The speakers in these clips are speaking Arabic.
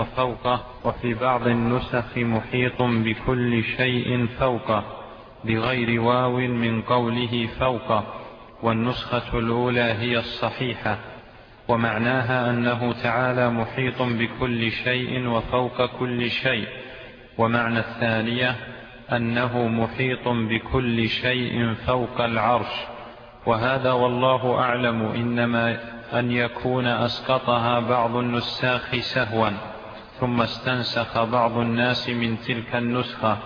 وفوقه وفي بعض النسخ محيط بكل شيء فوقه بغير واو من قوله فوقه والنسخة الأولى هي الصحيحة ومعناها أنه تعالى محيط بكل شيء وفوق كل شيء ومعنى الثانية أنه محيط بكل شيء فوق العرش وهذا والله أعلم إنما أن يكون أسقطها بعض النساخ سهوا. ثم استنسخ بعض الناس من تلك النسخة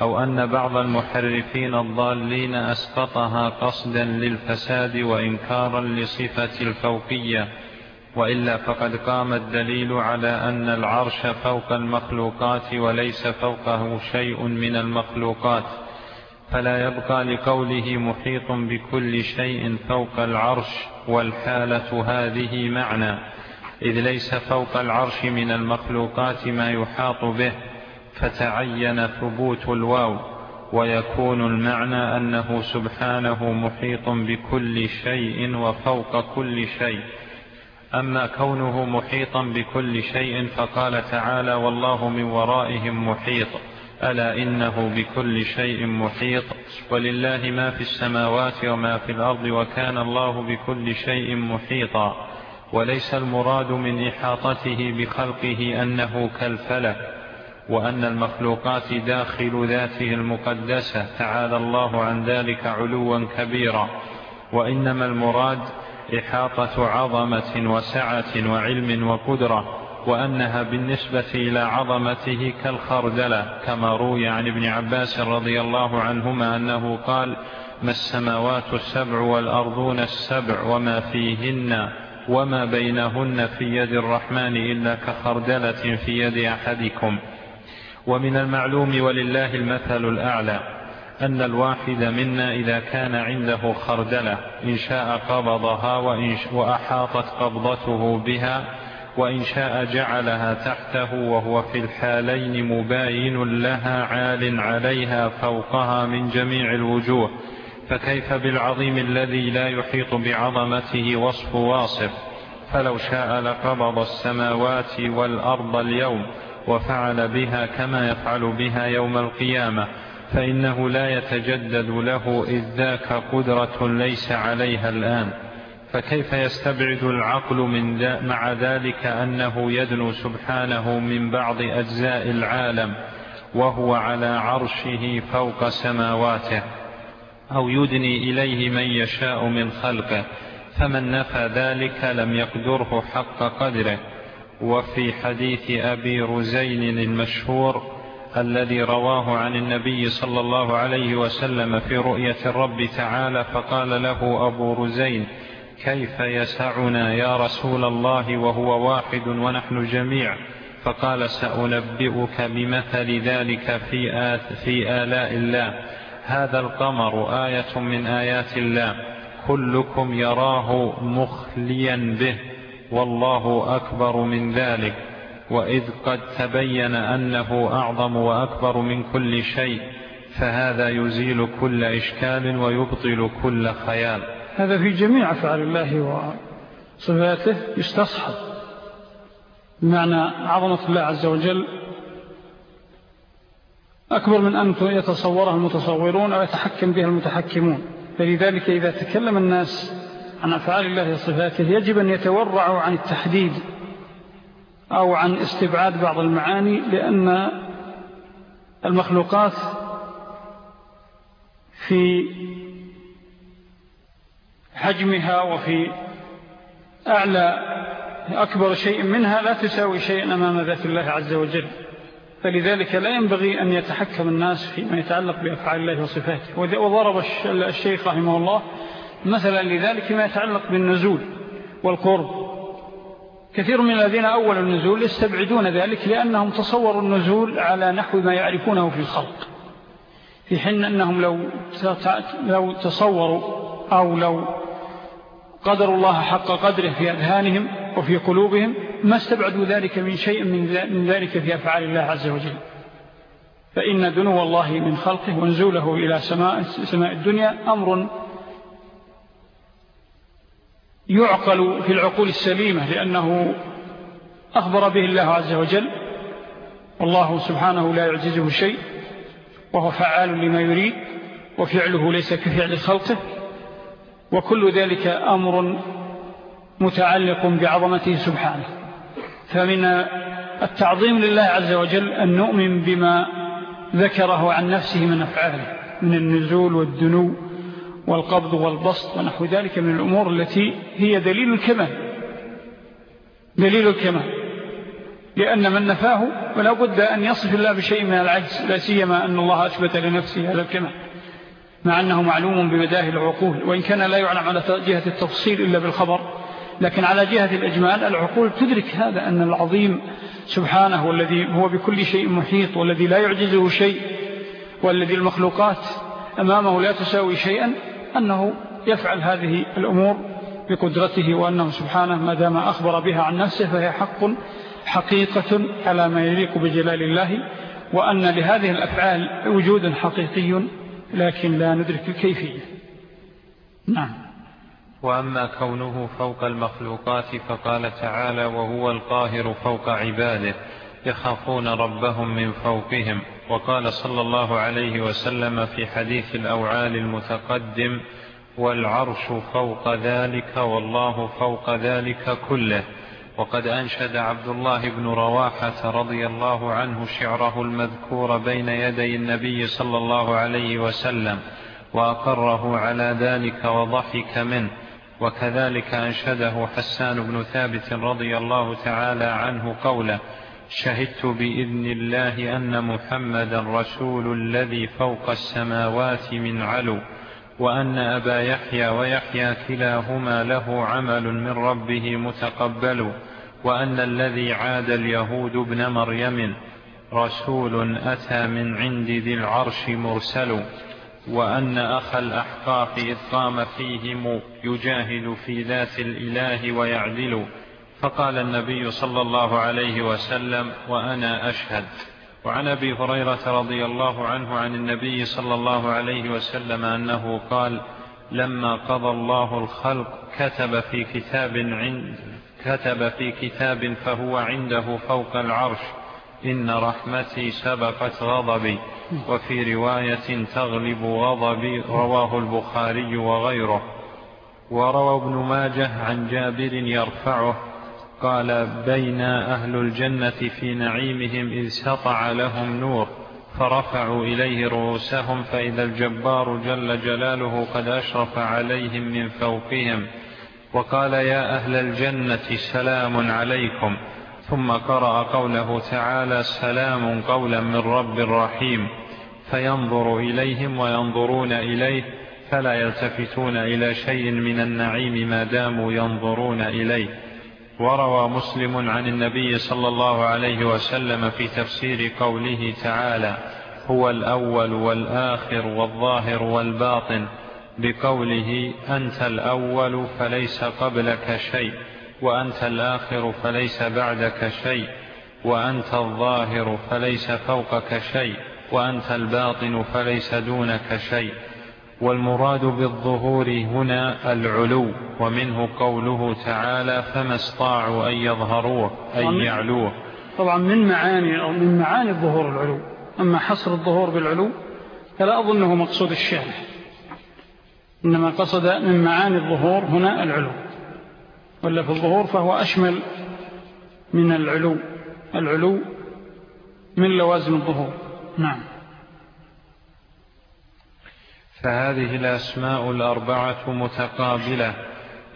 أو أن بعض المحرفين الضالين أسقطها قصدا للفساد وإنكارا لصفة الفوقية وإلا فقد قام الدليل على أن العرش فوق المخلوقات وليس فوقه شيء من المخلوقات. فلا يبقى لقوله محيط بكل شيء فوق العرش والحالة هذه معنى. إذ ليس فوق العرش من المخلوقات ما يحاط به فتعين ثبوت الواو ويكون المعنى أنه سبحانه محيط بكل شيء وفوق كل شيء. أما كونه محيطا بكل شيء فقال تعالى والله من ورائهم محيط. ألا إنه بكل شيء محيط. ولله ما في السماوات وما في الأرض وكان الله بكل شيء محيطا. وليس المراد من إحاطته بخلقه أنه كالفلك وأن المخلوقات داخل ذاته المقدسة تعالى الله عن ذلك علوا كبيرا. وإنما المراد إحاطة عظمة وسعة وعلم وقدرة وأنها بالنسبة إلى عظمته كالخردلة كما روي عن ابن عباس رضي الله عنهما أنه قال ما السماوات السبع والأرضون السبع وما فيهن وما بينهن في يد الرحمن إلا كخردلة في يد أحدكم. ومن المعلوم ولله المثل الأعلى أن الواحد منا إذا كان عنده خردلة إن شاء قبضها وإن وأحاطت قبضته بها وإن شاء جعلها تحته وهو في الحالين مباين لها عال عليها فوقها من جميع الوجوه. فكيف بالعظيم الذي لا يحيط بعظمته وصف واصف؟ فلو شاء لقبض السماوات والأرض اليوم وفعل بها كما يفعل بها يوم القيامة فإنه لا يتجدد له إذ ذاك قدرة ليس عليها الآن. فكيف يستبعد العقل من مع ذلك أنه يدنو سبحانه من بعض أجزاء العالم وهو على عرشه فوق سماواته. أو يدني إليه من يشاء من خلقه فمن نفى ذلك لم يقدره حق قدره. وفي حديث أبي رزين المشهور الذي رواه عن النبي صلى الله عليه وسلم في رؤية الرب تعالى فقال له أبو رزين كيف يسعنا يا رسول الله وهو واحد ونحن جميع؟ فقال سأنبئك بمثل ذلك في, آت في آلاء الله. هذا القمر آية من آيات الله. كلكم يراه مخليا به والله أكبر من ذلك. وإذ قد تبين أنه أعظم وأكبر من كل شيء فهذا يزيل كل إشكال ويبطل كل خيال. هذا في جميع أفعال الله وصفاته يستصحب. بمعنى عظمة الله عز وجل أكبر من أن يتصورها المتصورون أو يتحكم بها المتحكمون. فلذلك إذا تكلم الناس عن أفعال الله وصفاته يجب أن يتورعوا عن التحديد أو عن استبعاد بعض المعاني لأن المخلوقات في حجمها وفي أعلى أكبر شيء منها لا تساوي شيء أمام ذات الله عز وجل. فلذلك لا ينبغي أن يتحكم الناس فيما يتعلق بأفعال الله وصفاته. وضرب الشيخ رحمه الله مثلا لذلك ما يتعلق بالنزول والقرب. كثير من الذين أول النزول يستبعدون ذلك لأنهم تصوروا النزول على نحو ما يعرفونه في الخلق. في حين أنهم لو, لو تصوروا أو لو قدروا الله حق قدره في أذهانهم وفي قلوبهم ما استبعدوا ذلك من شيء من ذلك في أفعال الله عز وجل. فإن دنو الله من خلقه ونزوله إلى سماء, سماء الدنيا أمر يعقل في العقول السليمة لأنه أخبر به الله عز وجل. والله سبحانه لا يعجزه شيء وهو فعال لما يريد وفعله ليس كفعل خلقه. وكل ذلك أمر متعلق بعظمته سبحانه. فمن التعظيم لله عز وجل أن نؤمن بما ذكره عن نفسه من أفعاله من النزول والدنو والقبض والبسط ونحو ذلك من الأمور التي هي دليل الكمال. دليل الكمال. لأن من نفاه ولا بد أن يصف الله بشيء من العجز لا سيما أن الله أثبت لنفسه هذا الكمال مع أنه معلوم بمداه العقول وإن كان لا يعلم على جهة التفصيل إلا بالخبر. لكن على جهة الإجمال العقول تدرك هذا أن العظيم سبحانه والذي هو بكل شيء محيط والذي لا يعجزه شيء والذي المخلوقات أمامه لا تساوي شيئا أنه يفعل هذه الأمور بقدرته وأنه سبحانه ما دام أخبر بها عن نفسه فهي حق حقيقة على ما يليق بجلال الله وأن لهذه الأفعال وجود حقيقي لكن لا ندرك الكيفية. نعم. وأما كونه فوق المخلوقات فقال تعالى وهو القاهر فوق عباده يخافون ربهم من فوقهم. وقال صلى الله عليه وسلم في حديث الأوعال المتقدم والعرش فوق ذلك والله فوق ذلك كله. وقد أنشد عبد الله بن رواحة رضي الله عنه شعره المذكور بين يدي النبي صلى الله عليه وسلم وأقره على ذلك وضحك منه. وكذلك أنشده حسان بن ثابت رضي الله تعالى عنه قوله شهدت بإذن الله أن محمدا رسول الذي فوق السماوات من علو وأن أبا يحيى ويحيى كلاهما له عمل من ربه متقبل وأن الذي عاد اليهود ابن مريم رسول أتى من عند ذي العرش مرسل. وأن أخ الأحقاف إذ قام فيهم يجاهد في ذات الإله ويعدل. فقال النبي صلى الله عليه وسلم وأنا أشهد. وعن أبي هريرة رضي الله عنه عن النبي صلى الله عليه وسلم أنه قال لما قضى الله الخلق كتب في كتاب عند كتب في كتاب فهو عنده فوق العرش. إن رحمتي سبقت غضبي وفي رواية تغلب غضبي رواه البخاري وغيره. وروى ابن ماجه عن جابر يرفعه قال بين أهل الجنة في نعيمهم إذ سطع لهم نور فرفعوا إليه رؤوسهم فإذا الجبار جل جلاله قد أشرف عليهم من فوقهم. وقال يا أهل الجنة سلام عليكم. ثم قرأ قوله تعالى سلام قولا من رب رحيم فينظر إليهم وينظرون إليه فلا يلتفتون إلى شيء من النعيم ما داموا ينظرون إليه. وروى مسلم عن النبي صلى الله عليه وسلم في تفسير قوله تعالى هو الأول والآخر والظاهر والباطن. بقوله أنت الأول فليس قبلك شيء. وأنت الآخر فليس بعدك شيء وأنت الظاهر فليس فوقك شيء وأنت الباطن فليس دونك شيء. والمراد بالظهور هنا العلو ومنه قوله تعالى فما استطاعوا أن يظهروه أن يعلوه. طبعا من معاني أو من معاني الظهور العلو. أما حصر الظهور بالعلو فلا أظنه مقصود الشارع إنما قصد من معاني الظهور هنا العلو. ولا في الظهور فهو أشمل من العلو. العلو من لوازم الظهور. نعم. فهذه الأسماء الأربعة متقابلة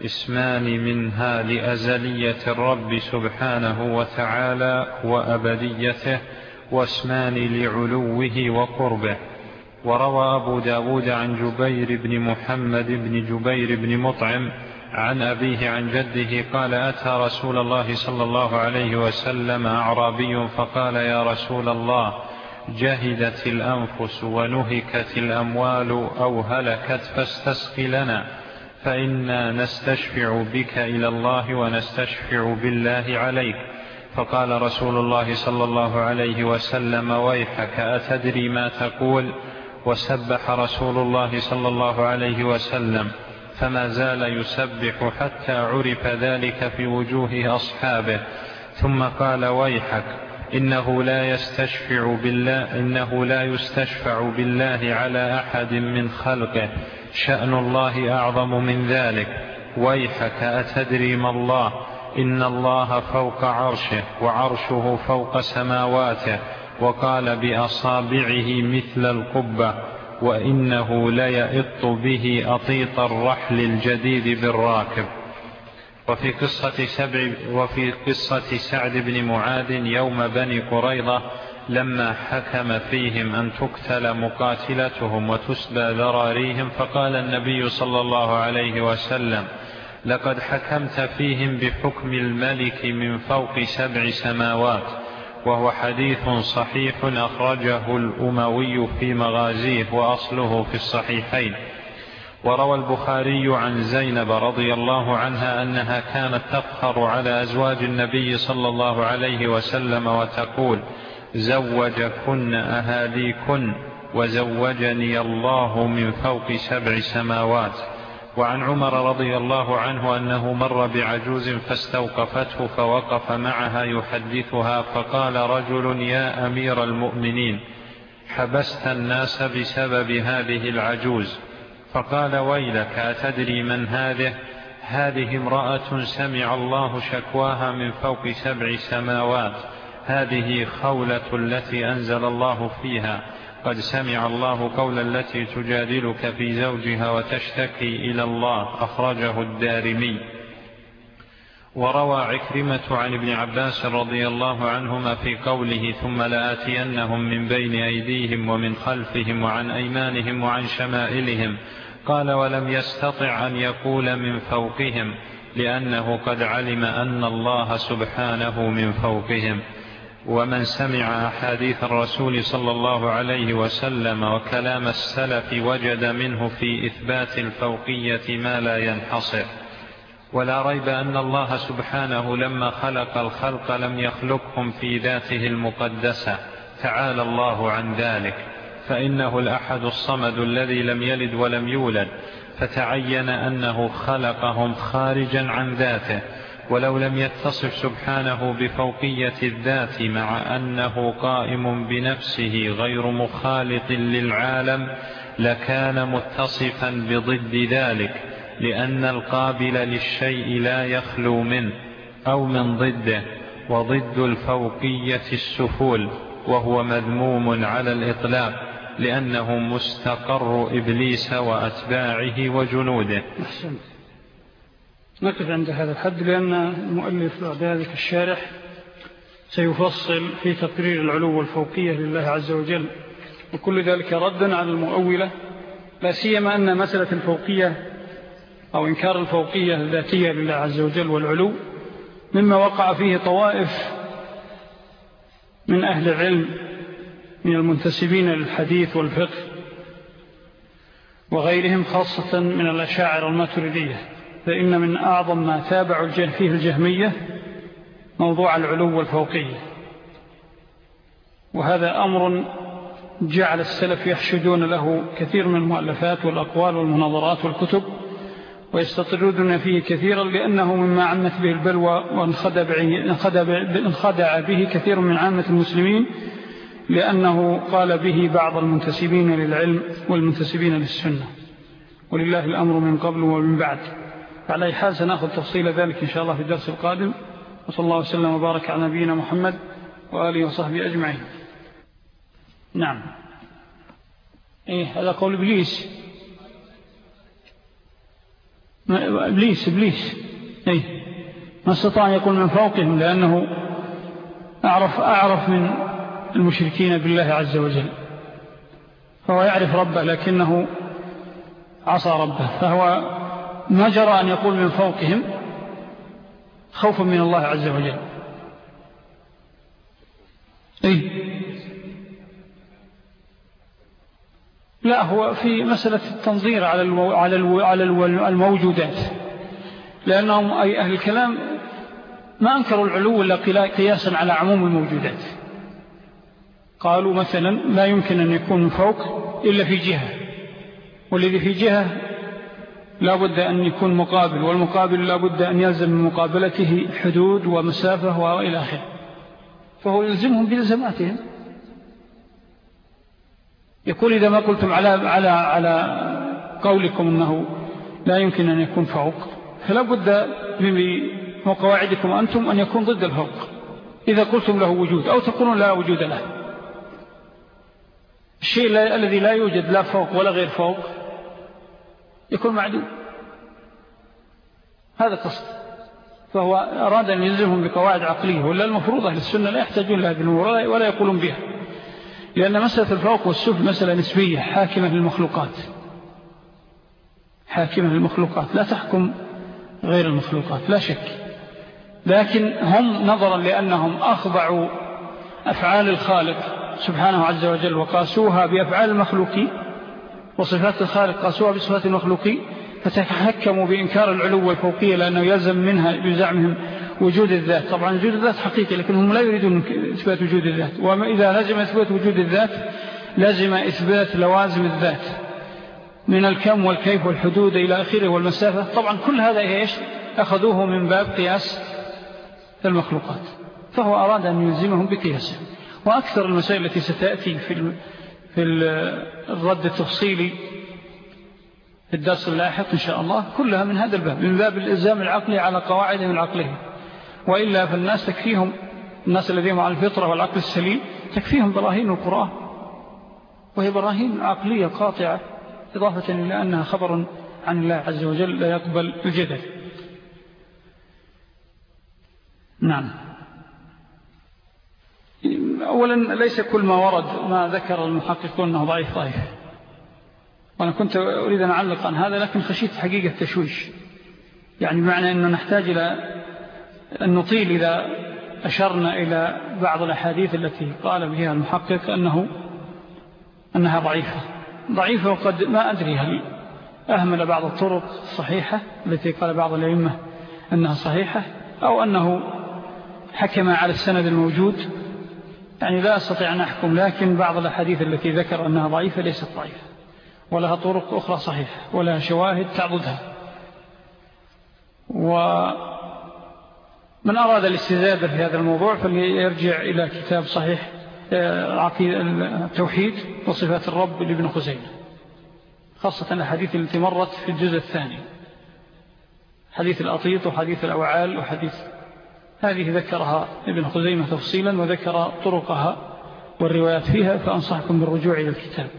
اسمان منها لأزلية الرب سبحانه وتعالى وأبديته واسمان لعلوه وقربه. وروى أبو داود عن جبير بن محمد بن جبير بن مطعم عن أبيه عن جده قال أتى رسول الله صلى الله عليه وسلم أعرابي فقال يا رسول الله جهدت الأنفس ونهكت الأموال أو هلكت فاستسقي لنا فإنا نستشفع بك إلى الله ونستشفع بالله عليك فقال رسول الله صلى الله عليه وسلم ويحك أتدري ما تقول وسبح رسول الله صلى الله عليه وسلم فما زال يسبح حتى عرف ذلك في وجوه أصحابه. ثم قال ويحك إنه لا يستشفع بالله إنه لا يستشفع بالله على أحد من خلقه. شأن الله أعظم من ذلك. ويحك أتدري ما الله؟ إن الله فوق عرشه وعرشه فوق سماواته. وقال بأصابعه مثل القبة. وإنه ليئط به أطيط الرحل الجديد بالراكب. وفي قصة, سبع وفي قصة سعد بن معاذ يوم بني قريضة لما حكم فيهم أن تقتل مقاتلتهم وتسبى ذراريهم فقال النبي صلى الله عليه وسلم لقد حكمت فيهم بحكم الملك من فوق سبع سماوات وهو حديث صحيح أخرجه الأموي في مغازيه وأصله في الصحيحين. وروى البخاري عن زينب رضي الله عنها أنها كانت تفخر على أزواج النبي صلى الله عليه وسلم وتقول زوجكن أهاليكن وزوجني الله من فوق سبع سماوات. وعن عمر رضي الله عنه أنه مر بعجوز فاستوقفته فوقف معها يحدثها فقال رجل يا أمير المؤمنين حبست الناس بسبب هذه العجوز. فقال ويلك أتدري من هذه؟ هذه امرأة سمع الله شكواها من فوق سبع سماوات. هذه خولة التي أنزل الله فيها. قد سمع الله قول التي تجادلك في زوجها وتشتكي إلى الله أخرجه الدارمي. وروى عكرمة عن ابن عباس رضي الله عنهما في قوله ثم لآتينهم من بين أيديهم ومن خلفهم وعن أيمانهم وعن شمائلهم قال ولم يستطع أن يقول من فوقهم لأنه قد علم أن الله سبحانه من فوقهم ومن سمع أحاديث الرسول صلى الله عليه وسلم وكلام السلف وجد منه في إثبات الفوقية ما لا ينحصر. ولا ريب أن الله سبحانه لما خلق الخلق لم يخلقهم في ذاته المقدسة. تعالى الله عن ذلك. فإنه الأحد الصمد الذي لم يلد ولم يولد. فتعين أنه خلقهم خارجا عن ذاته. ولو لم يتصف سبحانه بفوقية الذات مع أنه قائم بنفسه غير مخالط للعالم لكان متصفا بضد ذلك لأن القابل للشيء لا يخلو منه أو من ضده وضد الفوقية السفول وهو مذموم على الإطلاق لأنه مستقر إبليس وأتباعه وجنوده. نقف عند هذا الحد لأن المؤلف بعد ذلك الشارح سيفصل في تقرير العلو والفوقية لله عز وجل. وكل ذلك ردا على المؤولة لا سيما أن مسألة الفوقية أو إنكار الفوقية الذاتية لله عز وجل والعلو مما وقع فيه طوائف من أهل العلم من المنتسبين للحديث والفقه وغيرهم خاصة من الأشاعر الماتريدية. فإن من أعظم ما تابع فيه الجهمية موضوع العلو والفوقية. وهذا أمر جعل السلف يحشدون له كثير من المؤلفات والأقوال والمناظرات والكتب ويستطردون فيه كثيرا لأنه مما عمت به البلوى وانخدع به كثير من عامة المسلمين لأنه قال به بعض المنتسبين للعلم والمنتسبين للسنة. ولله الأمر من قبل ومن بعد. فعلى أي حال سنأخذ تفصيل ذلك إن شاء الله في الدرس القادم. وصلى الله وسلم وبارك على نبينا محمد وآله وصحبه أجمعين. نعم. إيه هذا قول إبليس. إبليس إبليس. إيه. ما استطاع أن يقول من فوقهم لأنه أعرف, أعرف من المشركين بالله عز وجل. فهو يعرف ربه لكنه عصى ربه. فهو ما جرى أن يقول من فوقهم خوفا من الله عز وجل. إيه؟ لا هو في مسألة التنظير على المو... على ألو... على ألو... الموجودات. لأنهم أي أهل الكلام ما أنكروا العلو إلا قياسا على عموم الموجودات. قالوا مثلا لا يمكن أن يكون من فوق إلا في جهة والذي في جهة لا بد أن يكون مقابل والمقابل لا بد أن يلزم من مقابلته حدود ومسافة وإلى آخره. فهو يلزمهم بلزماتهم يقول إذا ما قلتم على, على, على قولكم أنه لا يمكن أن يكون فوق فلا بد بقواعدكم أنتم أن يكون ضد الفوق. إذا قلتم له وجود أو تقولون لا وجود له. الشيء الذي لا يوجد لا فوق ولا غير فوق يكون معدوم. هذا قصد فهو أراد أن يلزمهم بقواعد عقلية ولا المفروض أهل السنة لا يحتاجون لها بالأمور ولا يقولون بها. لأن مسألة الفوق والسفل مسألة نسبية حاكمة للمخلوقات. حاكمة للمخلوقات. لا تحكم غير المخلوقات لا شك. لكن هم نظرا لأنهم أخضعوا أفعال الخالق سبحانه عز وجل وقاسوها بأفعال المخلوقين. وصفات الخالق قاسوها بصفات المخلوقين فتحكموا بإنكار العلو والفوقية لأنه يلزم منها بزعمهم وجود الذات. طبعا وجود الذات حقيقي لكنهم لا يريدون إثبات وجود الذات. وإذا لازم إثبات وجود الذات لازم إثبات لوازم الذات من الكم والكيف والحدود إلى آخره والمسافة. طبعا كل هذا إيش؟ أخذوه من باب قياس المخلوقات فهو أراد أن يلزمهم بقياسه وأكثر المسائل التي ستأتي في في الرد التفصيلي في الدرس اللاحق إن شاء الله كلها من هذا الباب من باب الإلزام العقلي على قواعدهم العقلية وإلا فالناس تكفيهم الناس الذين على الفطرة والعقل السليم تكفيهم براهين القرآن. وهي براهين عقلية قاطعة إضافة إلى أنها خبر عن الله عز وجل لا يقبل الجدل. نعم. أولا ليس كل ما ورد ما ذكر المحققون أنه ضعيف ضعيف. وأنا كنت أريد أن أعلق عن هذا لكن خشيت حقيقة تشويش. يعني بمعنى أنه نحتاج إلى أن نطيل إذا أشرنا إلى بعض الأحاديث التي قال بها المحقق أنه أنها ضعيفة. ضعيفة وقد ما أدري هل أهمل بعض الطرق الصحيحة التي قال بعض الأئمة أنها صحيحة أو أنه حكم على السند الموجود. يعني لا أستطيع أن أحكم لكن بعض الحديث التي ذكر أنها ضعيفة ليست ضعيفة ولها طرق أخرى صحيحة ولها شواهد تعضدها. ومن أراد الاستزادة في هذا الموضوع فليرجع إلى كتاب صحيح آه، التوحيد وصفات الرب لابن خزيمة خاصة الحديث التي مرت في الجزء الثاني حديث الأطيط وحديث الأوعال وحديث هذه ذكرها ابن خزيمة تفصيلا وذكر طرقها والروايات فيها فأنصحكم بالرجوع إلى الكتاب.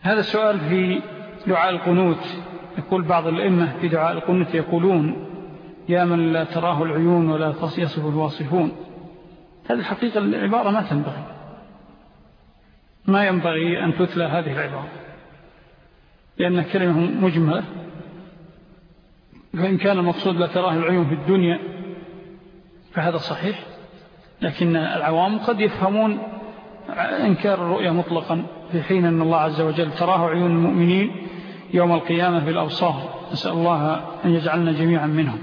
هذا السؤال في دعاء القنوت. يقول بعض الأئمة في دعاء القنوت يقولون يا من لا تراه العيون ولا يصف الواصفون. هذه الحقيقة العبارة ما تنبغي. ما ينبغي أن تتلى هذه العبارة لأنها كلمة مجملة فإن كان المقصود لا تراه العيون في الدنيا فهذا صحيح لكن العوام قد يفهمون إنكار الرؤية مطلقا في حين أن الله عز وجل تراه عيون المؤمنين يوم القيامة في الأوصار نسأل الله أن يجعلنا جميعا منهم.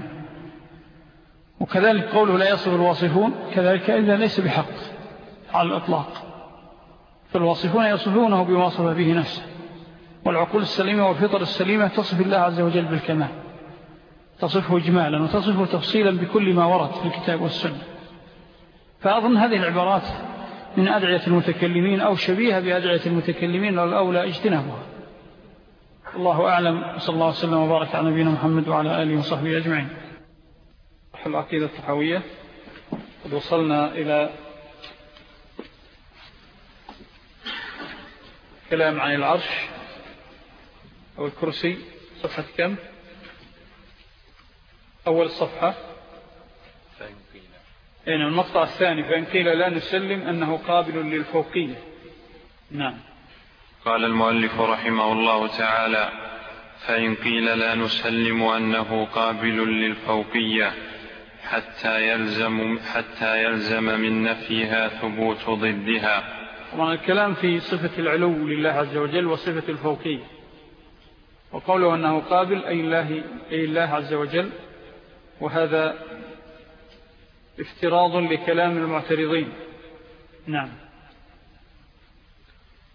وكذلك قوله لا يصف الواصفون كذلك إذا ليس بحق على الإطلاق. فالواصفون يصفونه بواصف به نفسه والعقول السليمة والفطر السليمة تصف الله عز وجل بالكمال. تصفه إجمالا وتصفه تفصيلا بكل ما ورد في الكتاب والسنة. فأظن هذه العبارات من أدعية المتكلمين أو شبيهة بأدعية المتكلمين والأولى اجتنابها. الله أعلم صلى الله عليه وسلم وبارك على نبينا محمد وعلى آله وصحبه أجمعين. العقيدة التحوية قد وصلنا إلى كلام عن العرش أو الكرسي. صفحة كم؟ أول الصفحة فإن قيل. إيه نعم، المقطع الثاني. فإن قيل لا نسلم أنه قابل للفوقية. نعم. قال المؤلف رحمه الله تعالى فإن قيل لا نسلم أنه قابل للفوقية حتى يلزم, حتى يلزم من نفيها ثبوت ضدها. طبعا الكلام في صفة العلو لله عز وجل وصفة الفوقية. وقوله أنه قابل أي الله, أي الله عز وجل وهذا افتراض لكلام المعترضين. نعم.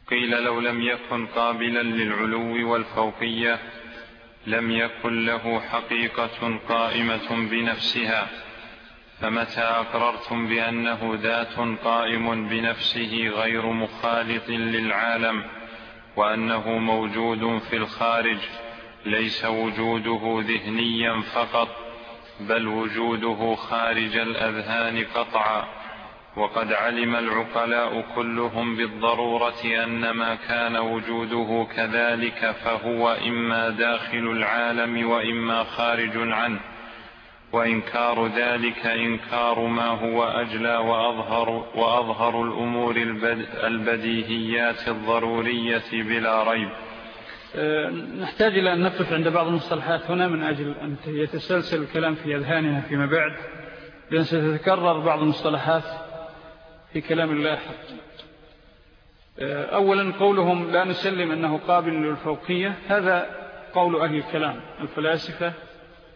قيل لو لم يكن قابلا للعلو والفوقية لم يكن له حقيقة قائمة بنفسها فمتى أقررتم بأنه ذات قائم بنفسه غير مخالط للعالم وأنه موجود في الخارج ليس وجوده ذهنيا فقط؟ بل وجوده خارج الأذهان قطعا. وقد علم العقلاء كلهم بالضرورة أن ما كان وجوده كذلك فهو إما داخل العالم وإما خارج عنه. وإنكار ذلك إنكار ما هو أجلى وأظهر, وأظهر الأمور البديهيات الضرورية بلا ريب. نحتاج إلى أن نقف عند بعض المصطلحات هنا من أجل أن يتسلسل الكلام في أذهاننا فيما بعد لأن ستتكرر بعض المصطلحات في كلام الله. أه، أولا قولهم لا نسلم أنه قابل للفوقية هذا قول أهل الكلام الفلاسفة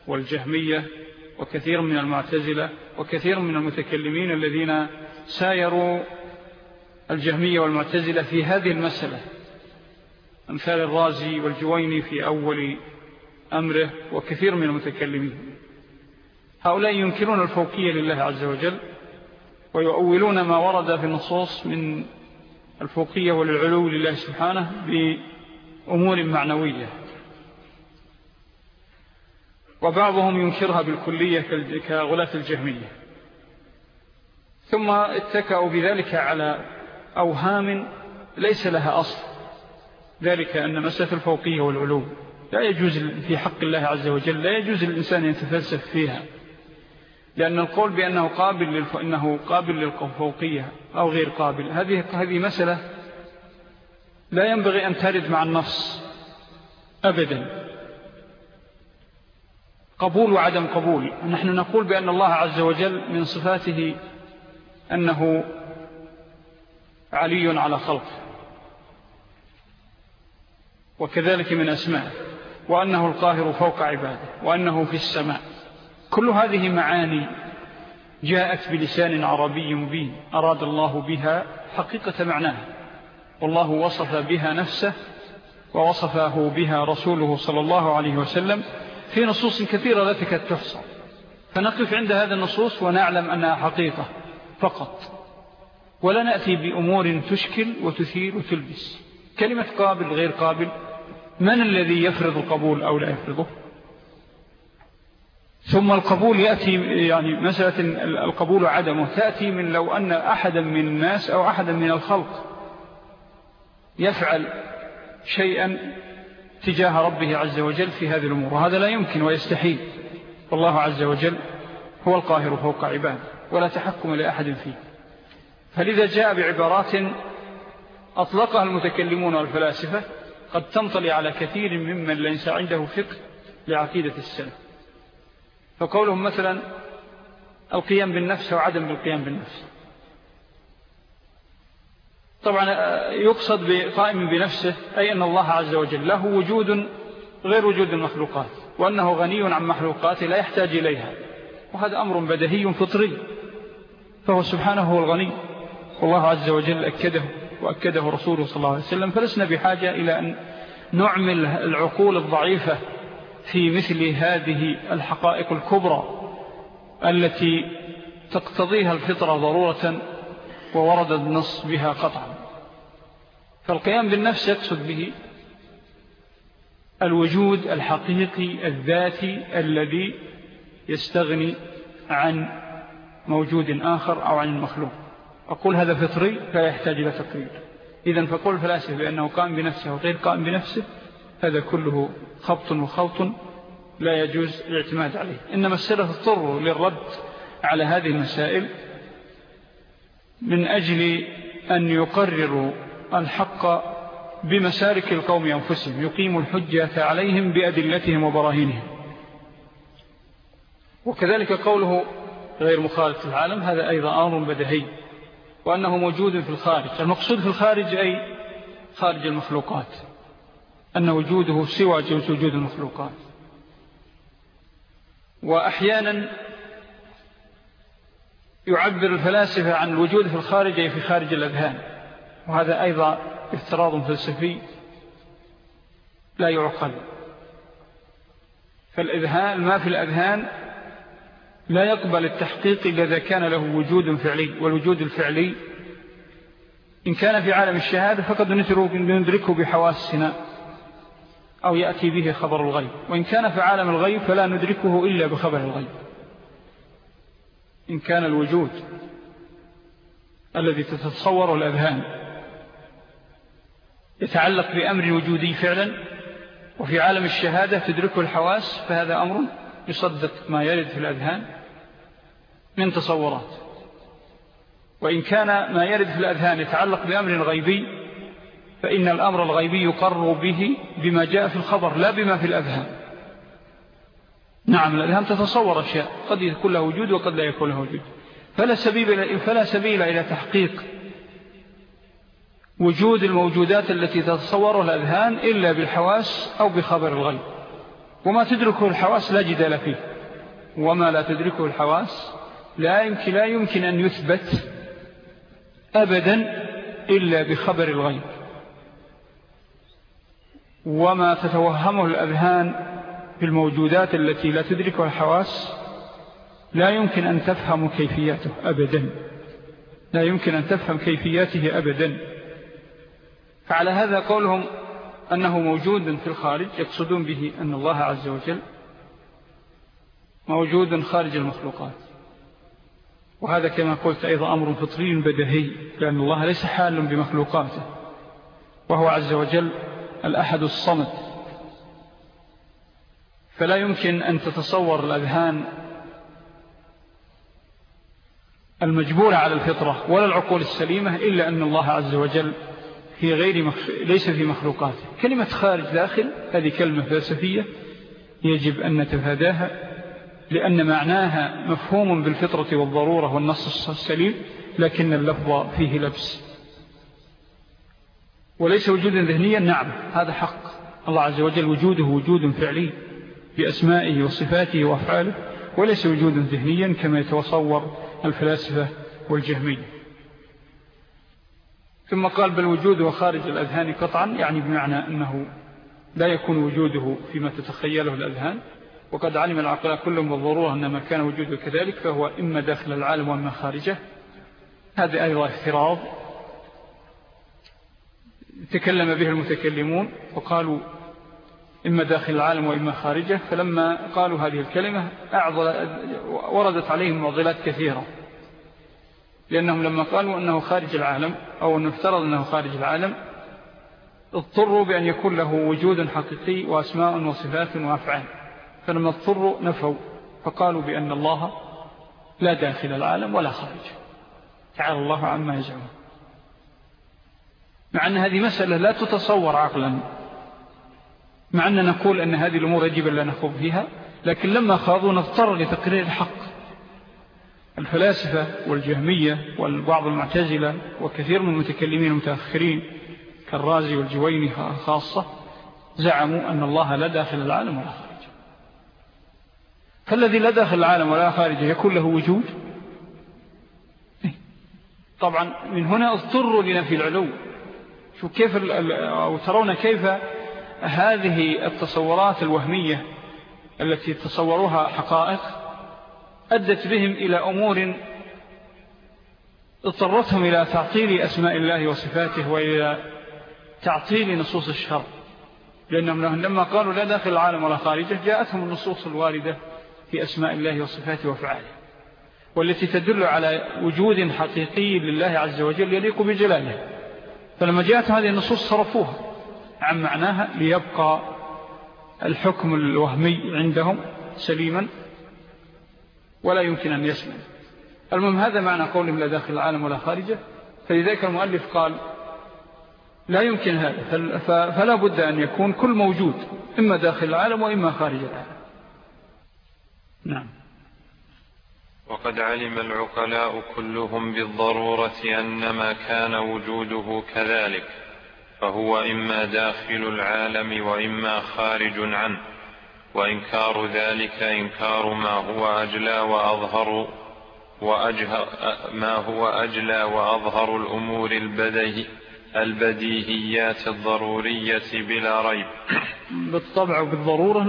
والجهمية وكثير من المعتزلة وكثير من المتكلمين الذين سايروا الجهمية والمعتزلة في هذه المسألة. أمثال الرازي والجويني في أول أمره وكثير من المتكلمين. هؤلاء ينكرون الفوقية لله عز وجل ويؤولون ما ورد في النصوص من الفوقية والعلو لله سبحانه بأمور معنوية. وبعضهم ينكرها بالكلية كغلاة الجهمية. ثم اتكأوا بذلك على أوهام ليس لها أصل. ذلك أن مسألة الفوقية والعلو لا يجوز في حق الله عز وجل لا يجوز للإنسان أن يتفلسف فيها. لأن القول بأنه قابل, للف... إنه قابل للفوقية أو غير قابل هذه, هذه مسألة لا ينبغي أن ترد مع النص أبدا. قبول وعدم قبول. نحن نقول بأن الله عز وجل من صفاته أنه علي على خلقه وكذلك من أسماء وأنه القاهر فوق عباده وأنه في السماء. كل هذه معاني جاءت بلسان عربي مبين أراد الله بها حقيقة معناها. والله وصف بها نفسه ووصفه بها رسوله صلى الله عليه وسلم في نصوص كثيرة لا تكاد تحصى. فنقف عند هذا النصوص ونعلم أنها حقيقة فقط. ولا نأتي بأمور تشكل وتثير وتلبس. كلمة قابل غير قابل من الذي يفرض القبول أو لا يفرضه؟ ثم القبول يأتي يعني مسألة القبول عدمه تأتي من لو أن أحدا من الناس أو أحدا من الخلق يفعل شيئا تجاه ربه عز وجل في هذه الأمور وهذا لا يمكن ويستحيل. والله عز وجل هو القاهر فوق عباده ولا تحكم لأحد فيه. فلذا جاء بعبارات أطلقها المتكلمون والفلاسفة قد تنطلي على كثير ممن ليس عنده فقه لعقيدة السلف. فقولهم مثلا القيام بالنفس وعدم القيام بالنفس. طبعا يقصد بقائم بنفسه أي أن الله عز وجل له وجود غير وجود المخلوقات وأنه غني عن مخلوقاته لا يحتاج إليها. وهذا أمر بدهي فطري فهو سبحانه هو الغني. والله عز وجل أكده. وأكده رسوله صلى الله عليه وسلم فلسنا بحاجة إلى أن نعمل العقول الضعيفة في مثل هذه الحقائق الكبرى التي تقتضيها الفطرة ضرورة وورد النص بها قطعا. فالقيام بالنفس يقصد به الوجود الحقيقي الذاتي الذي يستغني عن موجود آخر أو عن المخلوق. أقول هذا فطري لا يحتاج إلى تقرير. إذن فقول الفلاسفة بأنه قام بنفسه وغير قام بنفسه هذا كله خبط وخلط لا يجوز الاعتماد عليه. إنما السلف اضطروا للرد على هذه المسائل من أجل أن يقرروا الحق بمسارك القوم أنفسهم يقيموا الحجة عليهم بأدلتهم وبراهينهم. وكذلك قوله غير مخالف العالم هذا أيضا أمر بدهي وأنه موجود في الخارج. المقصود في الخارج أي خارج المخلوقات. أن وجوده سوى وجود المخلوقات. وأحيانا يعبر الفلاسفة عن الوجود في الخارج أي في خارج الأذهان. وهذا أيضا افتراض فلسفي لا يعقل. فالإذهان ما في الأذهان لا يقبل التحقيق إذا كان له وجود فعلي والوجود الفعلي إن كان في عالم الشهادة فقد ندركه بحواسنا أو يأتي به خبر الغيب. وإن كان في عالم الغيب فلا ندركه إلا بخبر الغيب. إن كان الوجود الذي تتصور الأذهان يتعلق بأمر وجودي فعلا وفي عالم الشهادة تدركه الحواس فهذا أمر يصدق ما يرد في الأذهان. من تصورات. وإن كان ما يرد في الأذهان يتعلق بأمر غيبي فإن الأمر الغيبي يقر به بما جاء في الخبر لا بما في الأذهان. نعم الأذهان تتصور أشياء قد يكون له وجود وقد لا يكون له وجود. فلا سبيل, فلا سبيل إلى تحقيق وجود الموجودات التي تتصور الأذهان إلا بالحواس أو بخبر الغيب. وما تدركه الحواس لا جدال فيه. وما لا تدركه الحواس لا يمكن, لا يمكن أن يثبت أبدا إلا بخبر الغيب. وما تتوهمه الأذهان في الموجودات التي لا تدركها الحواس لا يمكن أن تفهم كيفياته أبدا. لا يمكن أن تفهم كيفياته أبدا. فعلى هذا قولهم أنه موجود في الخارج يقصدون به أن الله عز وجل موجود خارج المخلوقات. وهذا كما قلت أيضا أمر فطري بدهي لأن الله ليس حال بمخلوقاته وهو عز وجل الأحد الصمد. فلا يمكن أن تتصور الأذهان المجبورة على الفطرة ولا العقول السليمة إلا أن الله عز وجل في غير مخ... ليس في مخلوقاته. كلمة خارج داخل هذه كلمة فلسفية يجب أن نتفاداها. لأن معناها مفهوم بالفطرة والضرورة والنص السليم لكن اللفظ فيه لبس. وليس وجودا ذهنيا؟ نعم هذا حق. الله عز وجل وجوده وجود فعلي بأسمائه وصفاته وأفعاله وليس وجودا ذهنيا كما يتصور الفلاسفة والجهمية. ثم قال بل وجوده خارج الأذهان قطعا يعني بمعنى أنه لا يكون وجوده فيما تتخيله الأذهان وقد علم العقلاء كلهم بالضرورة أن ما كان وجوده كذلك فهو إما داخل العالم وإما خارجه. هذا أيضا افتراض تكلم به المتكلمون وقالوا إما داخل العالم وإما خارجه فلما قالوا هذه الكلمة وردت عليهم معضلات كثيرة. لأنهم لما قالوا أنه خارج العالم أو أنه افترض أنه خارج العالم اضطروا بأن يكون له وجود حقيقي وأسماء وصفات وأفعال. فلما اضطروا نفوا فقالوا بأن الله لا داخل العالم ولا خارج. تعالى الله عما يزعون مع أن هذه مسألة لا تتصور عقلا. مع أن نقول أن هذه الأمور يجب أن لا نخوض فيها لكن لما خاضوا نضطر لتقرير الحق. الفلاسفة والجهمية والبعض المعتزلة وكثير من المتكلمين المتأخرين كالرازي والجويني خاصة زعموا أن الله لا داخل العالم ولا خارج. فالذي لا داخل العالم ولا خارج يكون له وجود. طبعا من هنا اضطروا لنفي العلو. شو كيف أو ترون كيف هذه التصورات الوهمية التي تصوروها حقائق أدت بهم إلى أمور اضطرتهم إلى تعطيل أسماء الله وصفاته وإلى تعطيل نصوص الشر لأنهم لما قالوا لا داخل العالم ولا خارجه جاءتهم النصوص الواردة. في أسماء الله وصفاته وفعاله والتي تدل على وجود حقيقي لله عز وجل يليق بجلاله. فلما جاءت هذه النصوص صرفوها عن معناها ليبقى الحكم الوهمي عندهم سليما ولا يمكن أن يسلم المهم هذا معنى قولهم لا داخل العالم ولا خارجه. فلذلك المؤلف قال لا يمكن هذا فلا بد أن يكون كل موجود إما داخل العالم وإما خارج العالم. نعم. وقد علم العقلاء كلهم بالضرورة أن ما كان وجوده كذلك فهو إما داخل العالم وإما خارج عنه وإنكار ذلك إنكار ما هو أجلى وأظهر وأجهر ما هو أجلى وأظهر الأمور البدهي البديهيات الضرورية بلا ريب. بالطبع وبالضرورة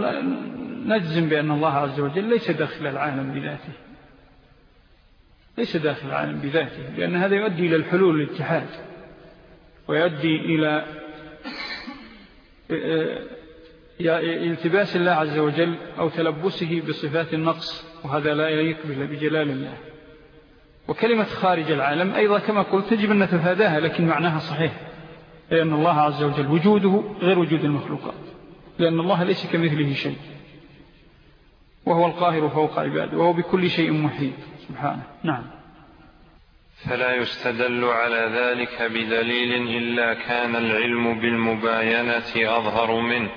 نجزم بأن الله عز وجل ليس داخل العالم بذاته. ليس داخل العالم بذاته لأن هذا يؤدي إلى الحلول الاتحاد ويؤدي إلى التباس الله عز وجل أو تلبسه بصفات النقص وهذا لا يليق بجلال الله. وكلمة خارج العالم أيضا كما قلت تجب أن نتفاداها لكن معناها صحيح لأن الله عز وجل وجوده غير وجود المخلوقات لأن الله ليس كمثله شيء. وهو القاهر فوق عباده وهو بكل شيء محيط. سبحانه. نعم. فلا يستدل على ذلك بدليل إلا كان العلم بالمباينة أظهر منه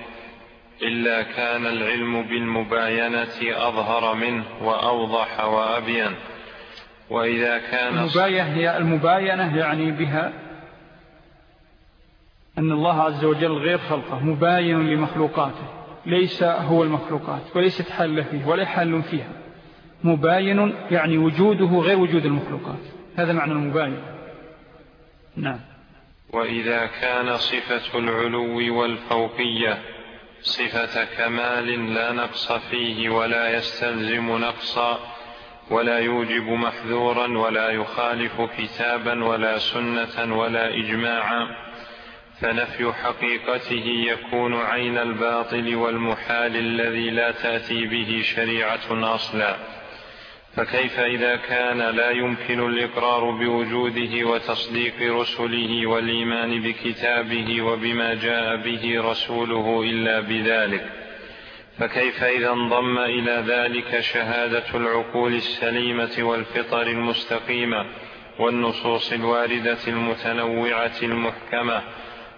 إلا كان العلم بالمباينة أظهر منه وأوضح وأبين. وإذا كان المباينة هي المباينة يعني بها أن الله عز وجل غير خلقه مباين لمخلوقاته. ليس هو المخلوقات وليست حال فيه ولا حال فيها. مباين يعني وجوده غير وجود المخلوقات. هذا معنى المباين. نعم. وإذا كان صفة العلو والفوقية صفة كمال لا نقص فيه ولا يستلزم نقصا ولا يوجب محذورا ولا يخالف كتابا ولا سنة ولا إجماعا. فنفي حقيقته يكون عين الباطل والمحال الذي لا تأتي به شريعة أصلا. فكيف إذا كان لا يمكن الإقرار بوجوده وتصديق رسله والإيمان بكتابه وبما جاء به رسوله إلا بذلك؟ فكيف إذا انضم إلى ذلك شهادة العقول السليمة والفطر المستقيمة والنصوص الواردة المتنوعة المحكمة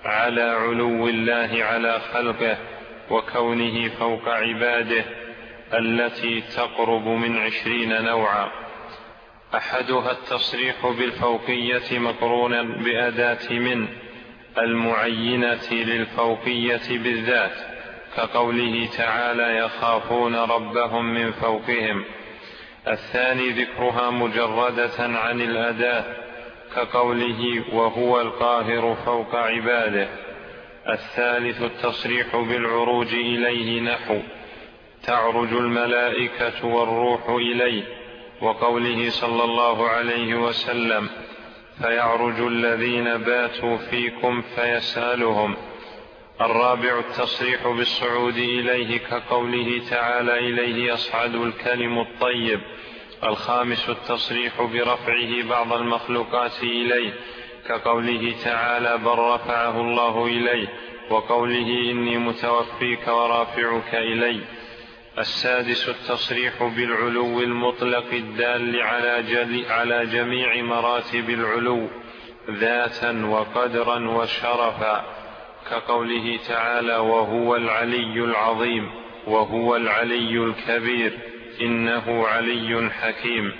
على علو الله على خلقه وكونه فوق عباده التي تقرب من عشرين نوعا. أحدها التصريح بالفوقية مقرونا بأداة من المعينة للفوقية بالذات كقوله تعالى يخافون ربهم من فوقهم. الثاني ذكرها مجردة عن الأداة كقوله وهو القاهر فوق عباده. الثالث التصريح بالعروج إليه نحو تعرج الملائكة والروح إليه. وقوله صلى الله عليه وسلم فيعرج الذين باتوا فيكم فيسألهم. الرابع التصريح بالصعود إليه كقوله تعالى إليه يصعد الكلم الطيب. الخامس التصريح برفعه بعض المخلوقات إليه كقوله تعالى بل رفعه الله إليه وقوله إني متوفيك ورافعك إلي السادس التصريح بالعلو المطلق الدال على, على جميع مراتب العلو ذاتا وقدرا وشرفا كقوله تعالى وهو العلي العظيم وهو العلي الكبير. إنه علي حكيم.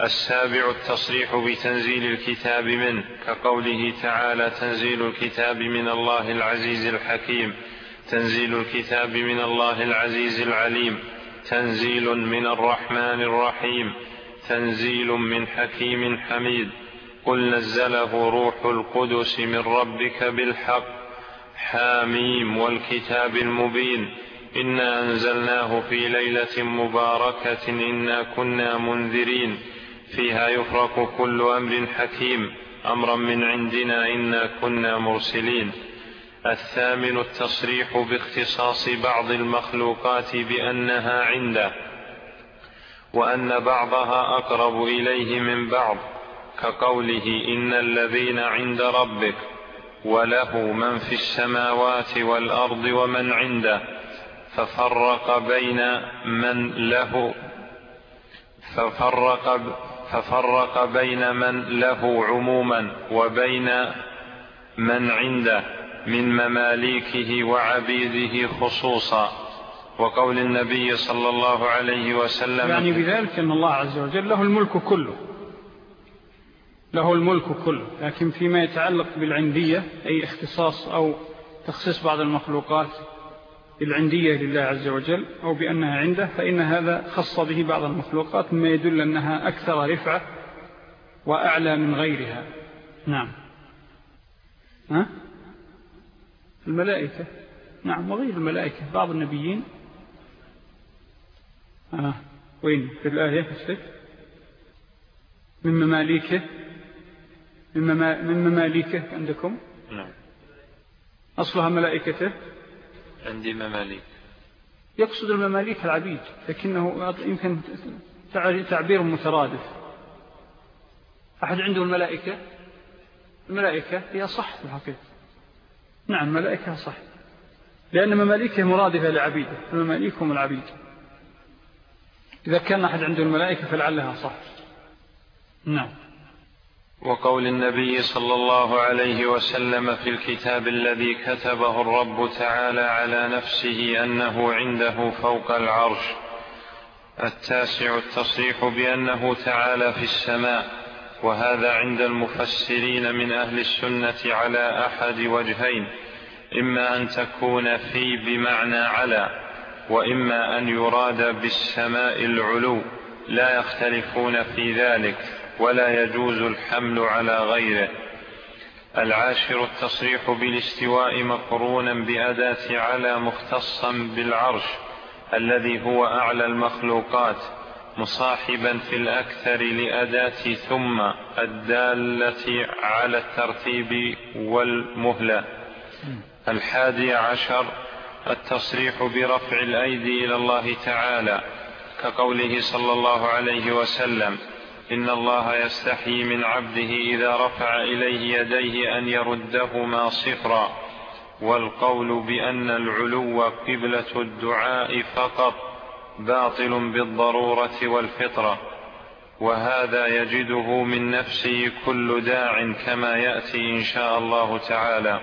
السابع التصريح بتنزيل الكتاب منه كقوله تعالى تنزيل الكتاب من الله العزيز الحكيم. تنزيل الكتاب من الله العزيز العليم. تنزيل من الرحمن الرحيم. تنزيل من حكيم حميد. قل نزله روح القدس من ربك بالحق. حاميم والكتاب المبين. إنا أنزلناه في ليلة مباركة إنا كنا منذرين. فيها يفرق كل أمر حكيم. أمرا من عندنا إنا كنا مرسلين. الثامن التصريح باختصاص بعض المخلوقات بأنها عنده وأن بعضها أقرب إليه من بعض كقوله إن الذين عند ربك وله من في السماوات والأرض ومن عنده. ففرق بين من له ففرق ففرق بين من له عموما وبين من عنده من مماليكه وعبيده خصوصا. وقول النبي صلى الله عليه وسلم يعني بذلك أن الله عز وجل له الملك كله. له الملك كله. لكن فيما يتعلق بالعندية أي اختصاص أو تخصيص بعض المخلوقات بالعندية لله عز وجل أو بأنها عنده فإن هذا خص به بعض المخلوقات مما يدل أنها أكثر رفعة وأعلى من غيرها. نعم. ها؟ الملائكة. نعم وغير الملائكة. بعض النبيين. آه. وين؟ في الآية من مماليكه؟ من, من مماليكه عندكم؟ نعم. أصلها ملائكته؟ عندي مماليك يقصد المماليك العبيد لكنه يمكن تعبير مترادف. أحد عنده الملائكة؟ الملائكة هي صح في الحقيقة. نعم الملائكة صح. لأن مماليكة مرادفة لعبيده المماليك هم العبيد. إذا كان أحد عنده الملائكة فلعلها صح. نعم. وقول النبي صلى الله عليه وسلم في الكتاب الذي كتبه الرب تعالى على نفسه أنه عنده فوق العرش. التاسع التصريح بأنه تعالى في السماء وهذا عند المفسرين من أهل السنة على أحد وجهين إما أن تكون في بمعنى على وإما أن يراد بالسماء العلو لا يختلفون في ذلك. ولا يجوز الحمل على غيره. العاشر التصريح بالاستواء مقرونا بأداة على مختصا بالعرش الذي هو أعلى المخلوقات مصاحبا في الأكثر لأداة ثم الدالة على الترتيب والمهلة. الحادي عشر التصريح برفع الأيدي إلى الله تعالى كقوله صلى الله عليه وسلم إن الله يستحيي من عبده إذا رفع إليه يديه أن يردهما صفرا والقول بأن العلو قبلة الدعاء فقط باطل بالضرورة والفطرة وهذا يجده من نفسه كل داع كما يأتي إن شاء الله تعالى.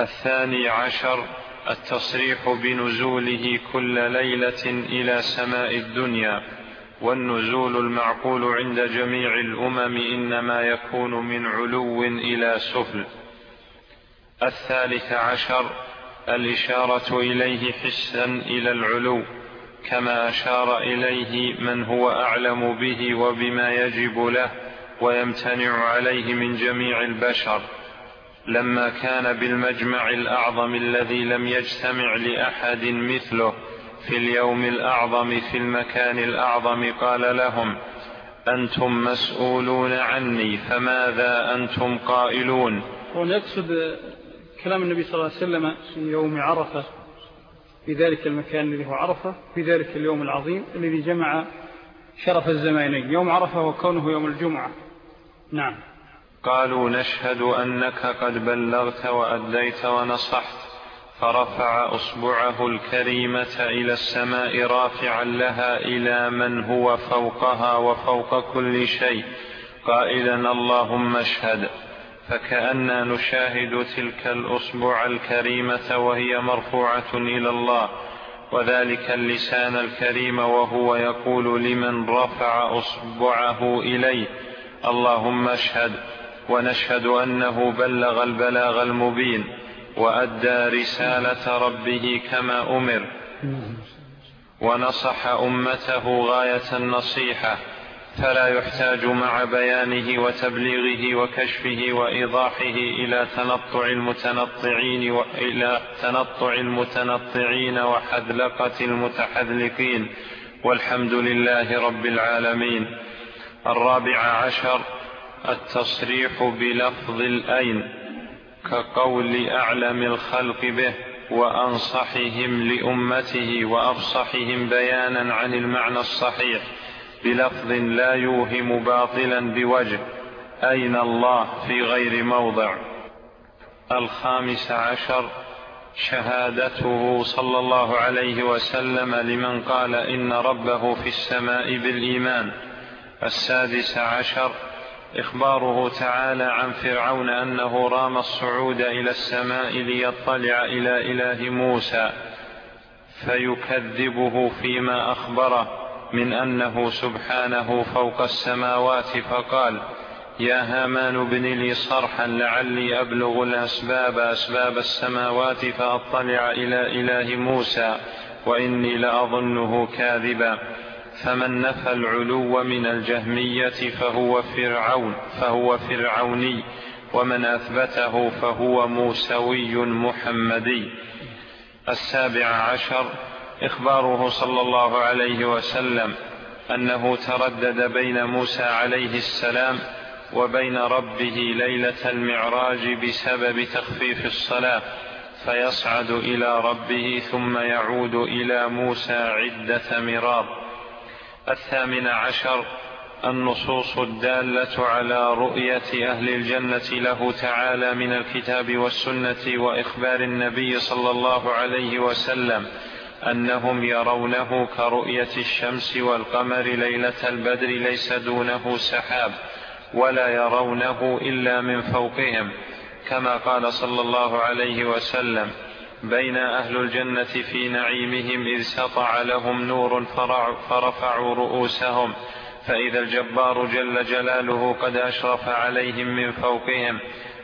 الثاني عشر التصريح بنزوله كل ليلة إلى سماء الدنيا. والنزول المعقول عند جميع الأمم إنما يكون من علو إلى سفل. الثالث عشر الإشارة إليه حسا إلى العلو كما أشار إليه من هو أعلم به وبما يجب له ويمتنع عليه من جميع البشر. لما كان بالمجمع الأعظم الذي لم يجتمع لأحد مثله في اليوم الأعظم في المكان الأعظم قال لهم أنتم مسؤولون عني فماذا أنتم قائلون؟ ونقصد كلام النبي صلى الله عليه وسلم في يوم عرفة في ذلك المكان الذي هو عرفة في ذلك اليوم العظيم الذي جمع شرف الزمانين. يوم عرفة وكونه يوم الجمعة. نعم. قالوا نشهد أنك قد بلغت وأديت ونصحت. فرفع أصبعه الكريمة إلى السماء رافعا لها إلى من هو فوقها وفوق كل شيء. قائلا اللهم اشهد. فكانا نشاهد تلك الأصبع الكريمة وهي مرفوعة إلى الله. وذلك اللسان الكريم وهو يقول لمن رفع أصبعه إليه. اللهم اشهد. ونشهد أنه بلغ البلاغ المبين. وأدى رسالة ربه كما أمر. ونصح أمته غاية النصيحة. فلا يحتاج مع بيانه وتبليغه وكشفه وإيضاحه إلى تنطع المتنطعين وإلى تنطع المتنطعين وحذلقة المتحذلقين. والحمد لله رب العالمين. الرابع عشر التصريح بلفظ الأين. كقول أعلم الخلق به وأنصحهم لأمته وأفصحهم بيانا عن المعنى الصحيح بلفظ لا يوهم باطلا بوجه أين الله في غير موضع. الخامس عشر شهادته صلى الله عليه وسلم لمن قال إن ربه في السماء بالإيمان. السادس عشر إخباره تعالى عن فرعون أنه رام الصعود إلى السماء ليطلع إلى إله موسى فيكذبه فيما أخبره من أنه سبحانه فوق السماوات فقال يا هامان ابن لي صرحا لعلي أبلغ الأسباب أسباب السماوات فأطلع إلى إله موسى وإني لأظنه كاذبا فمن نفى العلو من الجهمية فهو فرعون فهو فرعوني ومن أثبته فهو موسوي محمدي. السابع عشر إخباره صلى الله عليه وسلم أنه تردد بين موسى عليه السلام وبين ربه ليلة المعراج بسبب تخفيف الصلاة فيصعد إلى ربه ثم يعود إلى موسى عدة مرار. الثامن عشر النصوص الدالة على رؤية أهل الجنة له تعالى من الكتاب والسنة وإخبار النبي صلى الله عليه وسلم أنهم يرونه كرؤية الشمس والقمر ليلة البدر ليس دونه سحاب ولا يرونه إلا من فوقهم كما قال صلى الله عليه وسلم بين أهل الجنة في نعيمهم إذ سطع لهم نور فرفعوا رؤوسهم فإذا الجبار جل جلاله قد أشرف عليهم من فوقهم.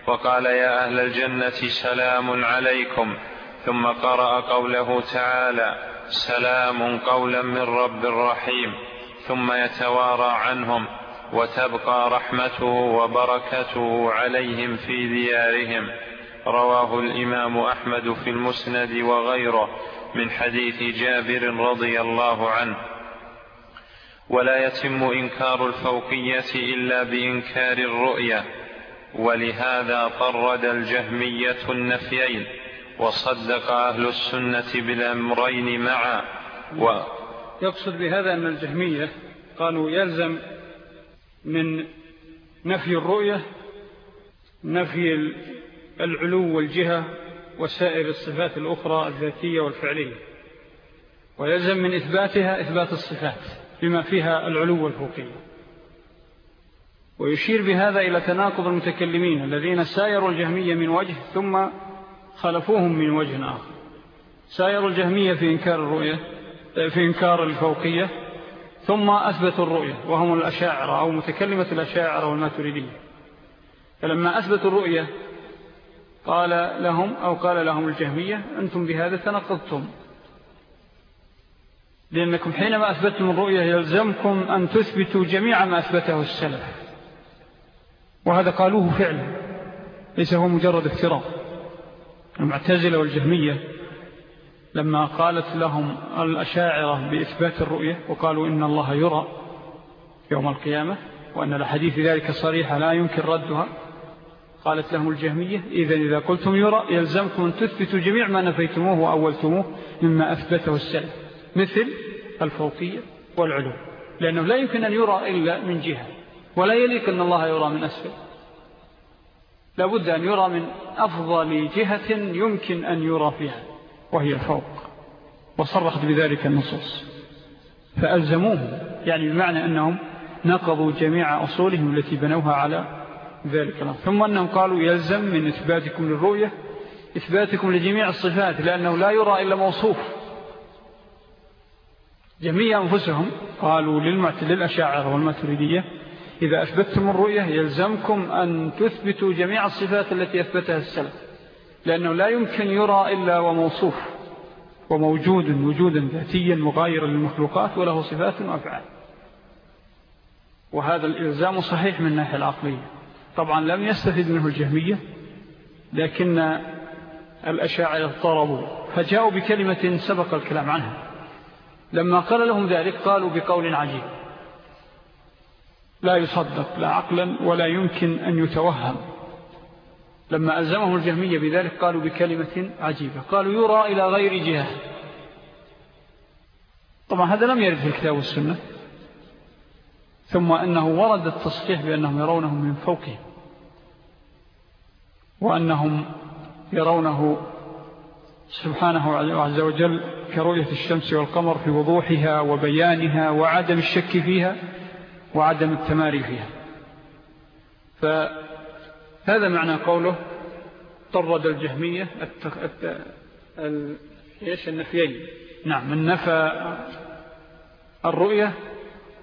وقال يا أهل الجنة سلام عليكم. ثم قرأ قوله تعالى سلام قولا من رب رحيم. ثم يتوارى عنهم وتبقى رحمته وبركته عليهم في ديارهم. رواه الإمام أحمد في المسند وغيره من حديث جابر رضي الله عنه. ولا يتم إنكار الفوقية إلا بإنكار الرؤية ولهذا طرد الجهمية النفيين وصدق أهل السنة بالأمرين معا. و يقصد بهذا أن الجهمية قالوا يلزم من نفي الرؤية نفي العلو والجهة وسائر الصفات الأخرى الذاتية والفعلية. ويلزم من إثباتها إثبات الصفات بما فيها العلو والفوقية. ويشير بهذا إلى تناقض المتكلمين الذين سايروا الجهمية من وجه ثم خلفوهم من وجه آخر. سايروا الجهمية في إنكار الرؤية في إنكار الفوقية ثم أثبتوا الرؤية وهم الأشاعرة أو متكلمة الأشاعرة والماتريدية. فلما أثبتوا الرؤية قال لهم أو قال لهم الجهمية أنتم بهذا تنقضتم لأنكم حينما أثبتتم الرؤية يلزمكم أن تثبتوا جميع ما أثبته السلف. وهذا قالوه فعلا ليس هو مجرد افتراض المعتزلة والجهمية لما قالت لهم الأشاعرة بإثبات الرؤية وقالوا إن الله يرى يوم القيامة وأن الحديث ذلك صريحة لا يمكن ردها قالت لهم الجهمية إذا إذا قلتم يرى يلزمكم أن تثبتوا جميع ما نفيتموه وأولتموه مما أثبته السلف مثل الفوقية والعلو لأنه لا يمكن أن يرى إلا من جهة ولا يليق أن الله يرى من أسفل. لابد أن يرى من أفضل جهة يمكن أن يرى فيها وهي الفوق. وصرحت بذلك النصوص. فألزموه يعني بمعنى أنهم نقضوا جميع أصولهم التي بنوها على ذلك. الأمر ثم أنهم قالوا يلزم من إثباتكم للرؤية إثباتكم لجميع الصفات لأنه لا يرى إلا موصوف. جميع أنفسهم قالوا للأشاعر والماتريدية إذا أثبتتم الرؤية يلزمكم أن تثبتوا جميع الصفات التي أثبتها السلف لأنه لا يمكن يرى إلا وموصوف وموجود وجودا ذاتيا مغايرا للمخلوقات وله صفات وأفعال. وهذا الإلزام صحيح من الناحية العقلية. طبعا لم يستفد منه الجهمية لكن الأشاعر اضطربوا فجاءوا بكلمة سبق الكلام عنها. لما قال لهم ذلك قالوا بقول عجيب. لا يصدق لا عقلا ولا يمكن أن يتوهم. لما ألزمهم الجهمية بذلك قالوا بكلمة عجيبة. قالوا يرى إلى غير جهة. طبعا هذا لم يرد في الكتاب والسنة. ثم أنه ورد التصحيح بأنهم يرونه من فوقه وأنهم يرونه سبحانه عز وجل كرؤية الشمس والقمر في وضوحها وبيانها وعدم الشك فيها وعدم التماري فيها. فهذا معنى قوله طرد الجهمية التخ... الت... ال... إيش النفيين؟ نعم من نفى الرؤية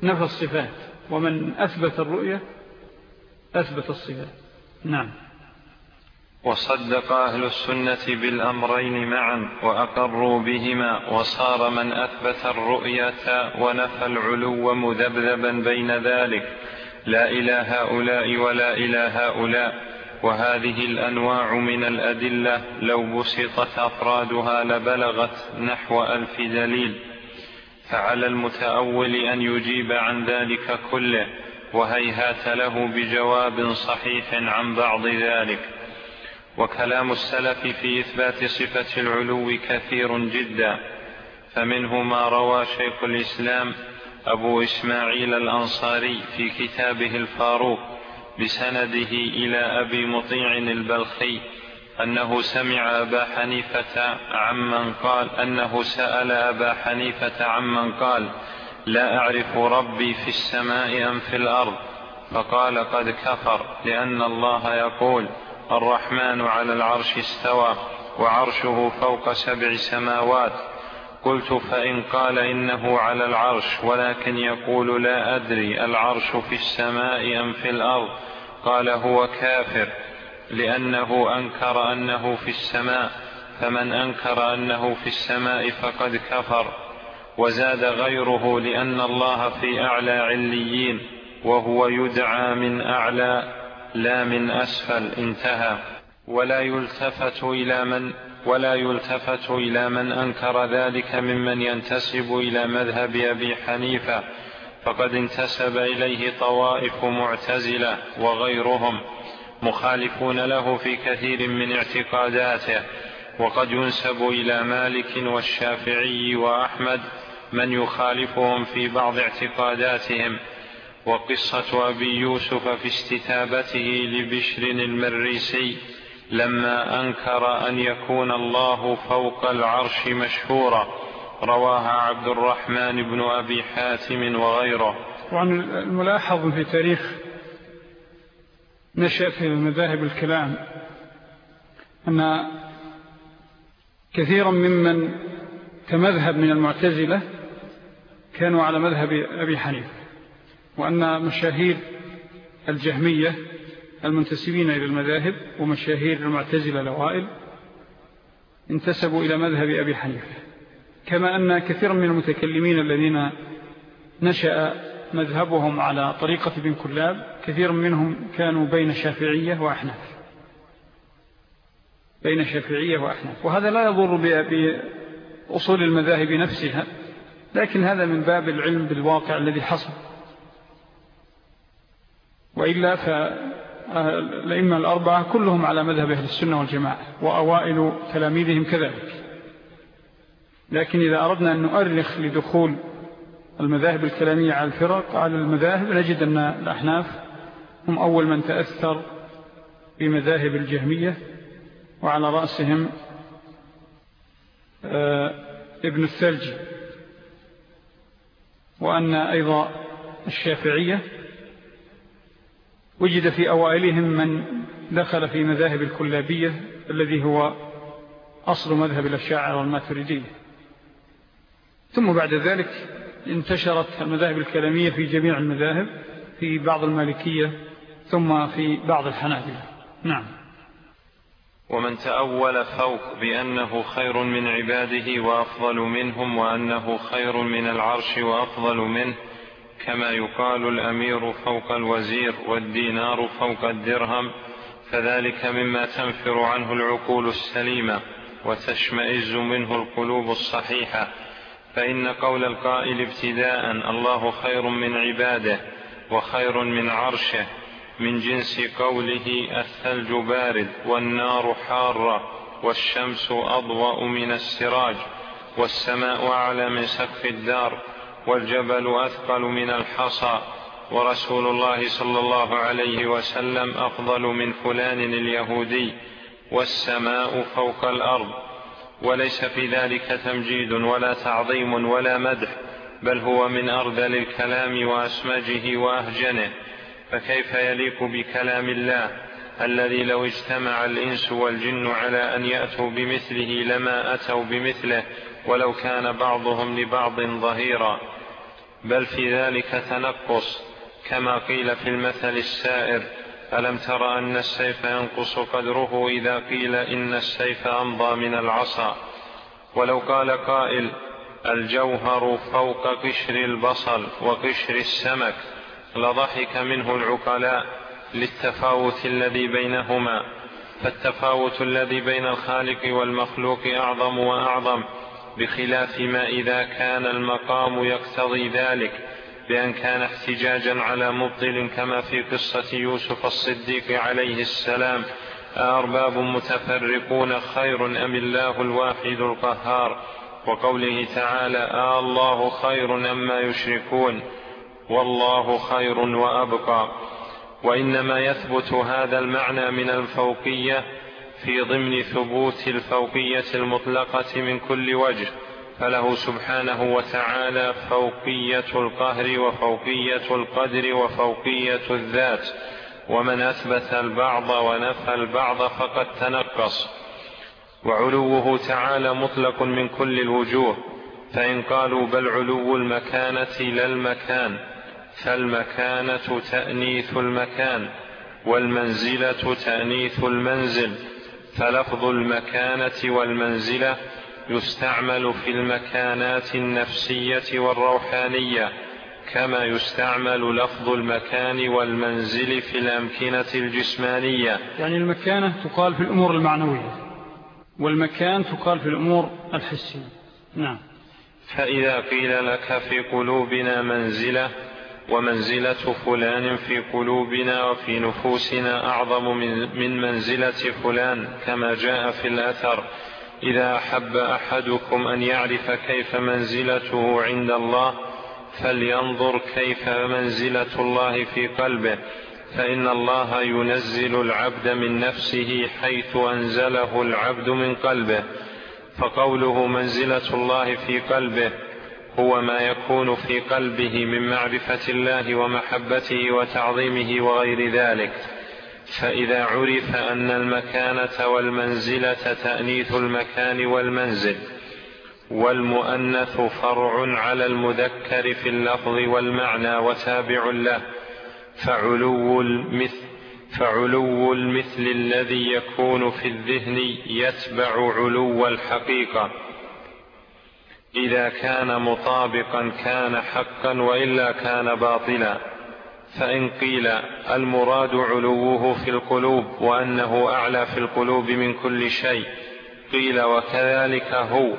نفى الصفات. ومن أثبت الرؤية أثبت الصفات. نعم. وصدق أهل السنة بالأمرين معا وأقروا بهما وصار من أثبت الرؤية ونفى العلو مذبذبا بين ذلك. لا إلى هؤلاء ولا إلى هؤلاء. وهذه الأنواع من الأدلة لو بسطت أفرادها لبلغت نحو ألف دليل. فعلى المتأول أن يجيب عن ذلك كله وهيهات له بجواب صحيح عن بعض ذلك. وكلام السلف في إثبات صفة العلو كثير جدا. فمنه ما روى شيخ الإسلام أبو إسماعيل الأنصاري في كتابه الفاروق بسنده إلى أبي مطيع البلخي أنه سمع أبا حنيفة عمن قال أنه سأل أبا حنيفة عمن قال لا أعرف ربي في السماء أم في الأرض. فقال قد كفر لأن الله يقول الرحمن على العرش استوى وعرشه فوق سبع سماوات. قلت فإن قال إنه على العرش ولكن يقول لا أدري العرش في السماء أم في الأرض. قال هو كافر. لأنه أنكر أنه في السماء فمن أنكر أنه في السماء فقد كفر وزاد غيره لأن الله في أعلى عليين وهو يدعى من أعلى لا من أسفل انتهى. ولا يلتفت إلى من ولا يلتفت إلى من أنكر ذلك ممن ينتسب إلى مذهب أبي حنيفة فقد انتسب إليه طوائف معتزلة وغيرهم. مخالفون له في كثير من اعتقاداته وقد ينسب إلى مالك والشافعي وأحمد من يخالفهم في بعض اعتقاداتهم وقصة أبي يوسف في استتابته لبشر المريسي لما أنكر أن يكون الله فوق العرش مشهورا رواها عبد الرحمن بن أبي حاتم وغيره. وعن الملاحظ في تاريخ نشأة مذاهب الكلام أن كثيرا ممن كمذهب من المعتزلة كانوا على مذهب أبي حنيفة وأن مشاهير الجهمية المنتسبين إلى المذاهب ومشاهير المعتزلة الأوائل انتسبوا إلى مذهب أبي حنيفة كما أن كثيرا من المتكلمين الذين نشأ مذهبهم على طريقة بن كلاب كثير منهم كانوا بين شافعية وأحناف. بين شافعية وأحناف. وهذا لا يضر بأصول المذاهب نفسها لكن هذا من باب العلم بالواقع الذي حصل. وإلا فالأئمة الأربعة كلهم على مذهب أهل السنة والجماعة وأوائل تلاميذهم كذلك. لكن إذا أردنا أن نؤرخ لدخول المذاهب الكلامية على الفرق على المذاهب نجد أن الأحناف هم أول من تأثر بمذاهب الجهمية وعلى رأسهم آه، ابن الثلج. وأن أيضا الشافعية وجد في أوائلهم من دخل في مذاهب الكلابية الذي هو أصل مذهب الأشاعر والماتريدية. ثم بعد ذلك انتشرت المذاهب الكلامية في جميع المذاهب في بعض المالكية ثم في بعض الحنابلة. نعم. ومن تأول فوق بأنه خير من عباده وأفضل منهم وأنه خير من العرش وأفضل منه كما يقال الأمير فوق الوزير والدينار فوق الدرهم فذلك مما تنفر عنه العقول السليمة وتشمئز منه القلوب الصحيحة. فإن قول القائل ابتداء الله خير من عباده وخير من عرشه من جنس قوله الثلج بارد والنار حارة والشمس أضوأ من السراج والسماء أعلى من سقف الدار والجبل أثقل من الحصى ورسول الله صلى الله عليه وسلم أفضل من فلان اليهودي والسماء فوق الأرض وليس في ذلك تمجيد ولا تعظيم ولا مدح بل هو من أرذل الكلام وأسمجه وأهجنه. فكيف يليق بكلام الله الذي لو اجتمع الإنس والجن على أن يأتوا بمثله لما أتوا بمثله ولو كان بعضهم لبعض ظهيرا؟ بل في ذلك تنقص كما قيل في المثل السائر ألم تر أن السيف ينقص قدره إذا قيل إن السيف أمضى من العصا؟ ولو قال قائل الجوهر فوق قشر البصل وقشر السمك لضحك منه العقلاء للتفاوت الذي بينهما. فالتفاوت الذي بين الخالق والمخلوق أعظم وأعظم بخلاف ما إذا كان المقام يقتضي ذلك. بأن كان احتجاجا على مبطل كما في قصة يوسف الصديق عليه السلام. أأرباب متفرقون خير أم الله الواحد القهار؟ وقوله تعالى آه الله خير أما يشركون. والله خير وأبقى. وإنما يثبت هذا المعنى من الفوقية في ضمن ثبوت الفوقية المطلقة من كل وجه. فله سبحانه وتعالى فوقية القهر وفوقية القدر وفوقية الذات ومن أثبت البعض ونفى البعض فقد تنقص. وعلوه تعالى مطلق من كل الوجوه فإن قالوا بل علو المكانة لا المكان فالمكانة تأنيث المكان والمنزلة تأنيث المنزل فلفظ المكانة والمنزلة يستعمل في المكانات النفسية والروحانية كما يستعمل لفظ المكان والمنزل في الأمكنة الجسمانية. يعني المكانة تقال في الأمور المعنوية والمكان تقال في الأمور الحسية. نعم. فإذا قيل لك في قلوبنا منزلة ومنزلة فلان في قلوبنا وفي نفوسنا أعظم من منزلة فلان كما جاء في الأثر. إذا أحب أحدكم أن يعرف كيف منزلته عند الله فلينظر كيف منزلة الله في قلبه. فإن الله ينزل العبد من نفسه حيث أنزله العبد من قلبه. فقوله منزلة الله في قلبه هو ما يكون في قلبه من معرفة الله ومحبته وتعظيمه وغير ذلك. فإذا عرف أن المكانة والمنزلة تأنيث المكان والمنزل والمؤنث فرع على المذكر في اللفظ والمعنى وتابع له فعلو المثل فعلو المثل الذي يكون في الذهن يتبع علو الحقيقة. إذا كان مطابقا كان حقا وإلا كان باطلا. فإن قيل المراد علوه في القلوب وأنه أعلى في القلوب من كل شيء قيل وكذلك هو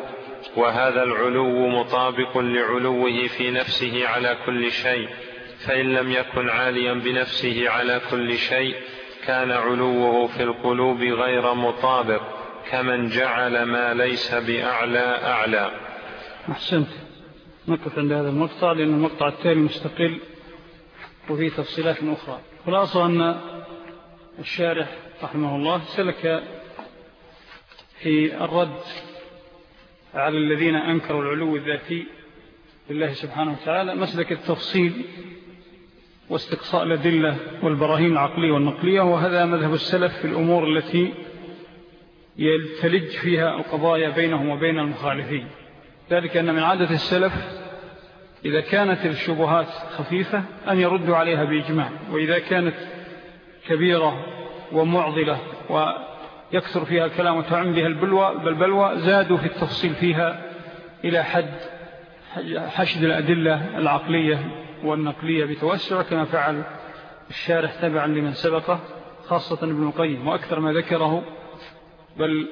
وهذا العلو مطابق لعلوه في نفسه على كل شيء فإن لم يكن عاليا بنفسه على كل شيء كان علوه في القلوب غير مطابق كمن جعل ما ليس بأعلى أعلى. أحسنت. نقف عند هذا المقطع لأن المقطع التالي مستقل. وفيه تفصيلات أخرى. خلاصة أن الشارح رحمه الله سلك في الرد على الذين أنكروا العلو الذاتي لله سبحانه وتعالى مسلك التفصيل واستقصاء الأدلة والبراهين العقلية والنقلية وهذا مذهب السلف في الأمور التي يلتلج فيها القضايا بينهم وبين المخالفين. ذلك أن من عادة السلف إذا كانت الشبهات خفيفة أن يردوا عليها بإجماع وإذا كانت كبيرة ومعضلة ويكثر فيها الكلام وتعم بها البلوى بالبلوى زادوا في التفصيل فيها إلى حد حشد الأدلة العقلية والنقلية بتوسع كما فعل الشارح تبعا لمن سبقه خاصة ابن القيم وأكثر ما ذكره بل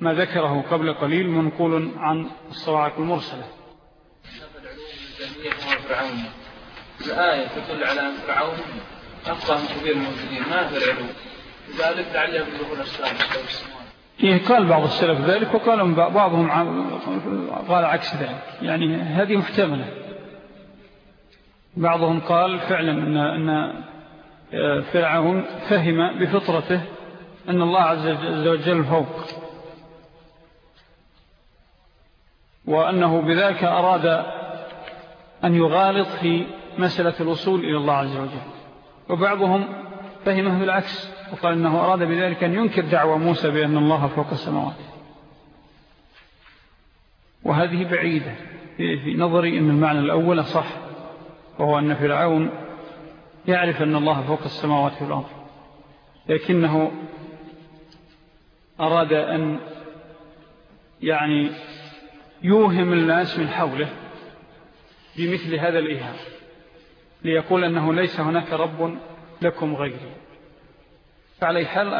ما ذكره قبل قليل منقول عن الصواعق المرسلة. الآية تدل على أن فرعون من كبير ما في العلو لذلك السلام إيه قال بعض السلف ذلك وقال بعضهم قال عكس ذلك. يعني هذه محتملة. بعضهم قال فعلا أن, أن آه، فرعون فهم بفطرته أن الله عز وجل فوق. وأنه بذلك أراد أن يغالط في مسألة الوصول إلى الله عز وجل. وبعضهم فهمه بالعكس وقال أنه أراد بذلك أن ينكر دعوة موسى بأن الله فوق السماوات. وهذه بعيدة في نظري أن المعنى الأول صح وهو أن فرعون يعرف أن الله فوق السماوات في الأرض لكنه أراد أن يعني يوهم الناس من حوله بمثل هذا الإيهام ليقول أنه ليس هناك رب لكم غيري. فعلى حال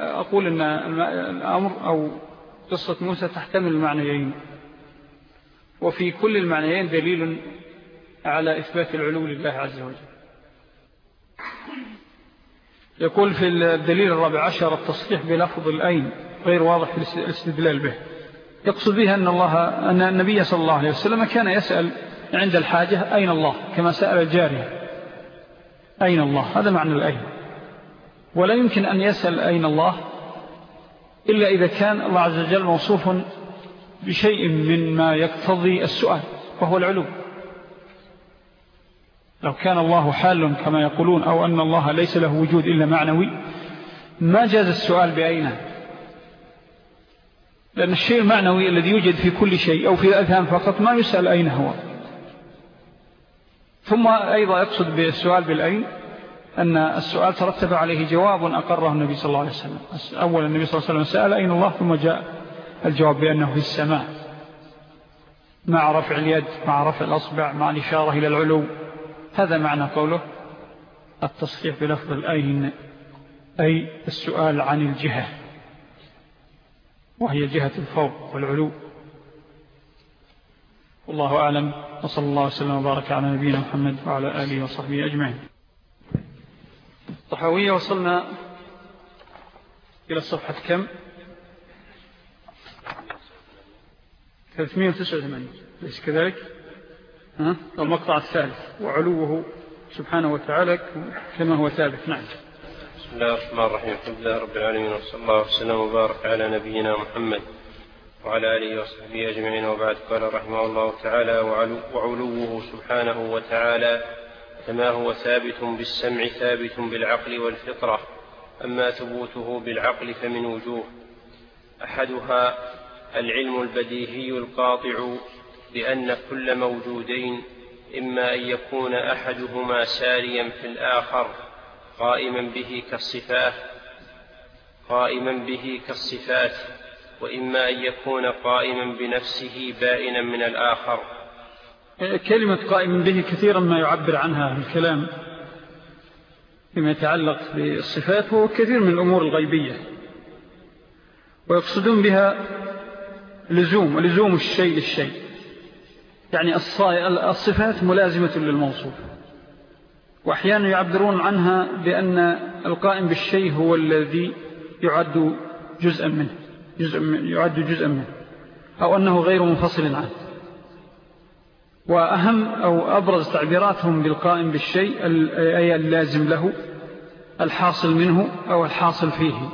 أقول أن الأمر أو قصة موسى تحتمل المعنيين وفي كل المعنيين دليل على إثبات العلو لله عز وجل. يقول في الدليل الرابع عشر التصريح بلفظ الأين غير واضح الاستدلال به. يقصد بها أن, الله أن النبي صلى الله عليه وسلم كان يسأل عند الحاجة أين الله؟ كما سأل الجارية. أين الله؟ هذا معنى الأين. ولا يمكن أن يسأل أين الله إلا إذا كان الله عز وجل موصوف بشيء من ما يقتضي السؤال وهو العلو. لو كان الله حال كما يقولون أو أن الله ليس له وجود إلا معنوي ما جاز السؤال بأين؟ لأن الشيء المعنوي الذي يوجد في كل شيء أو في الأذهان فقط ما يسأل أين هو. ثم أيضا يقصد بالسؤال بالأين أن السؤال ترتب عليه جواب أقره النبي صلى الله عليه وسلم. أولا النبي صلى الله عليه وسلم سأل أين الله؟ ثم جاء الجواب بأنه في السماء. مع رفع اليد مع رفع الأصبع مع الإشارة إلى العلو. هذا معنى قوله التصحيح بلفظ الأين أي السؤال عن الجهة وهي جهة الفوق والعلو. والله أعلم. وصلى الله وسلم وبارك على نبينا محمد وعلى آله وصحبه أجمعين. طحاوية وصلنا إلى الصفحة كم؟ 389 ليس كذلك؟ ها؟ المقطع الثالث. وعلوه سبحانه وتعالى كما هو ثابت. نعم. بسم الله الرحمن الرحيم. الحمد لله رب العالمين وصلى الله وسلم وبارك على نبينا محمد. وعلى آله وصحبه أجمعين. وبعد قال رحمه الله تعالى وعلوه سبحانه وتعالى كما هو ثابت بالسمع ثابت بالعقل والفطرة أما ثبوته بالعقل فمن وجوه. أحدها العلم البديهي القاطع بأن كل موجودين إما أن يكون أحدهما ساريا في الآخر قائما به كالصفات قائما به كالصفات وإما أن يكون قائما بنفسه بائنا من الآخر. كلمة قائم به كثيرا ما يعبر عنها الكلام فيما يتعلق بالصفات هو كثير من الأمور الغيبية. ويقصدون بها لزوم ولزوم الشيء للشيء. يعني الصفات ملازمة للموصوف. وأحيانا يعبرون عنها بأن القائم بالشيء هو الذي يعد جزءا منه. جزء من يعد جزءا منه أو أنه غير منفصل عنه. وأهم أو أبرز تعبيراتهم بالقائم بالشيء أي اللازم له الحاصل منه أو الحاصل فيه.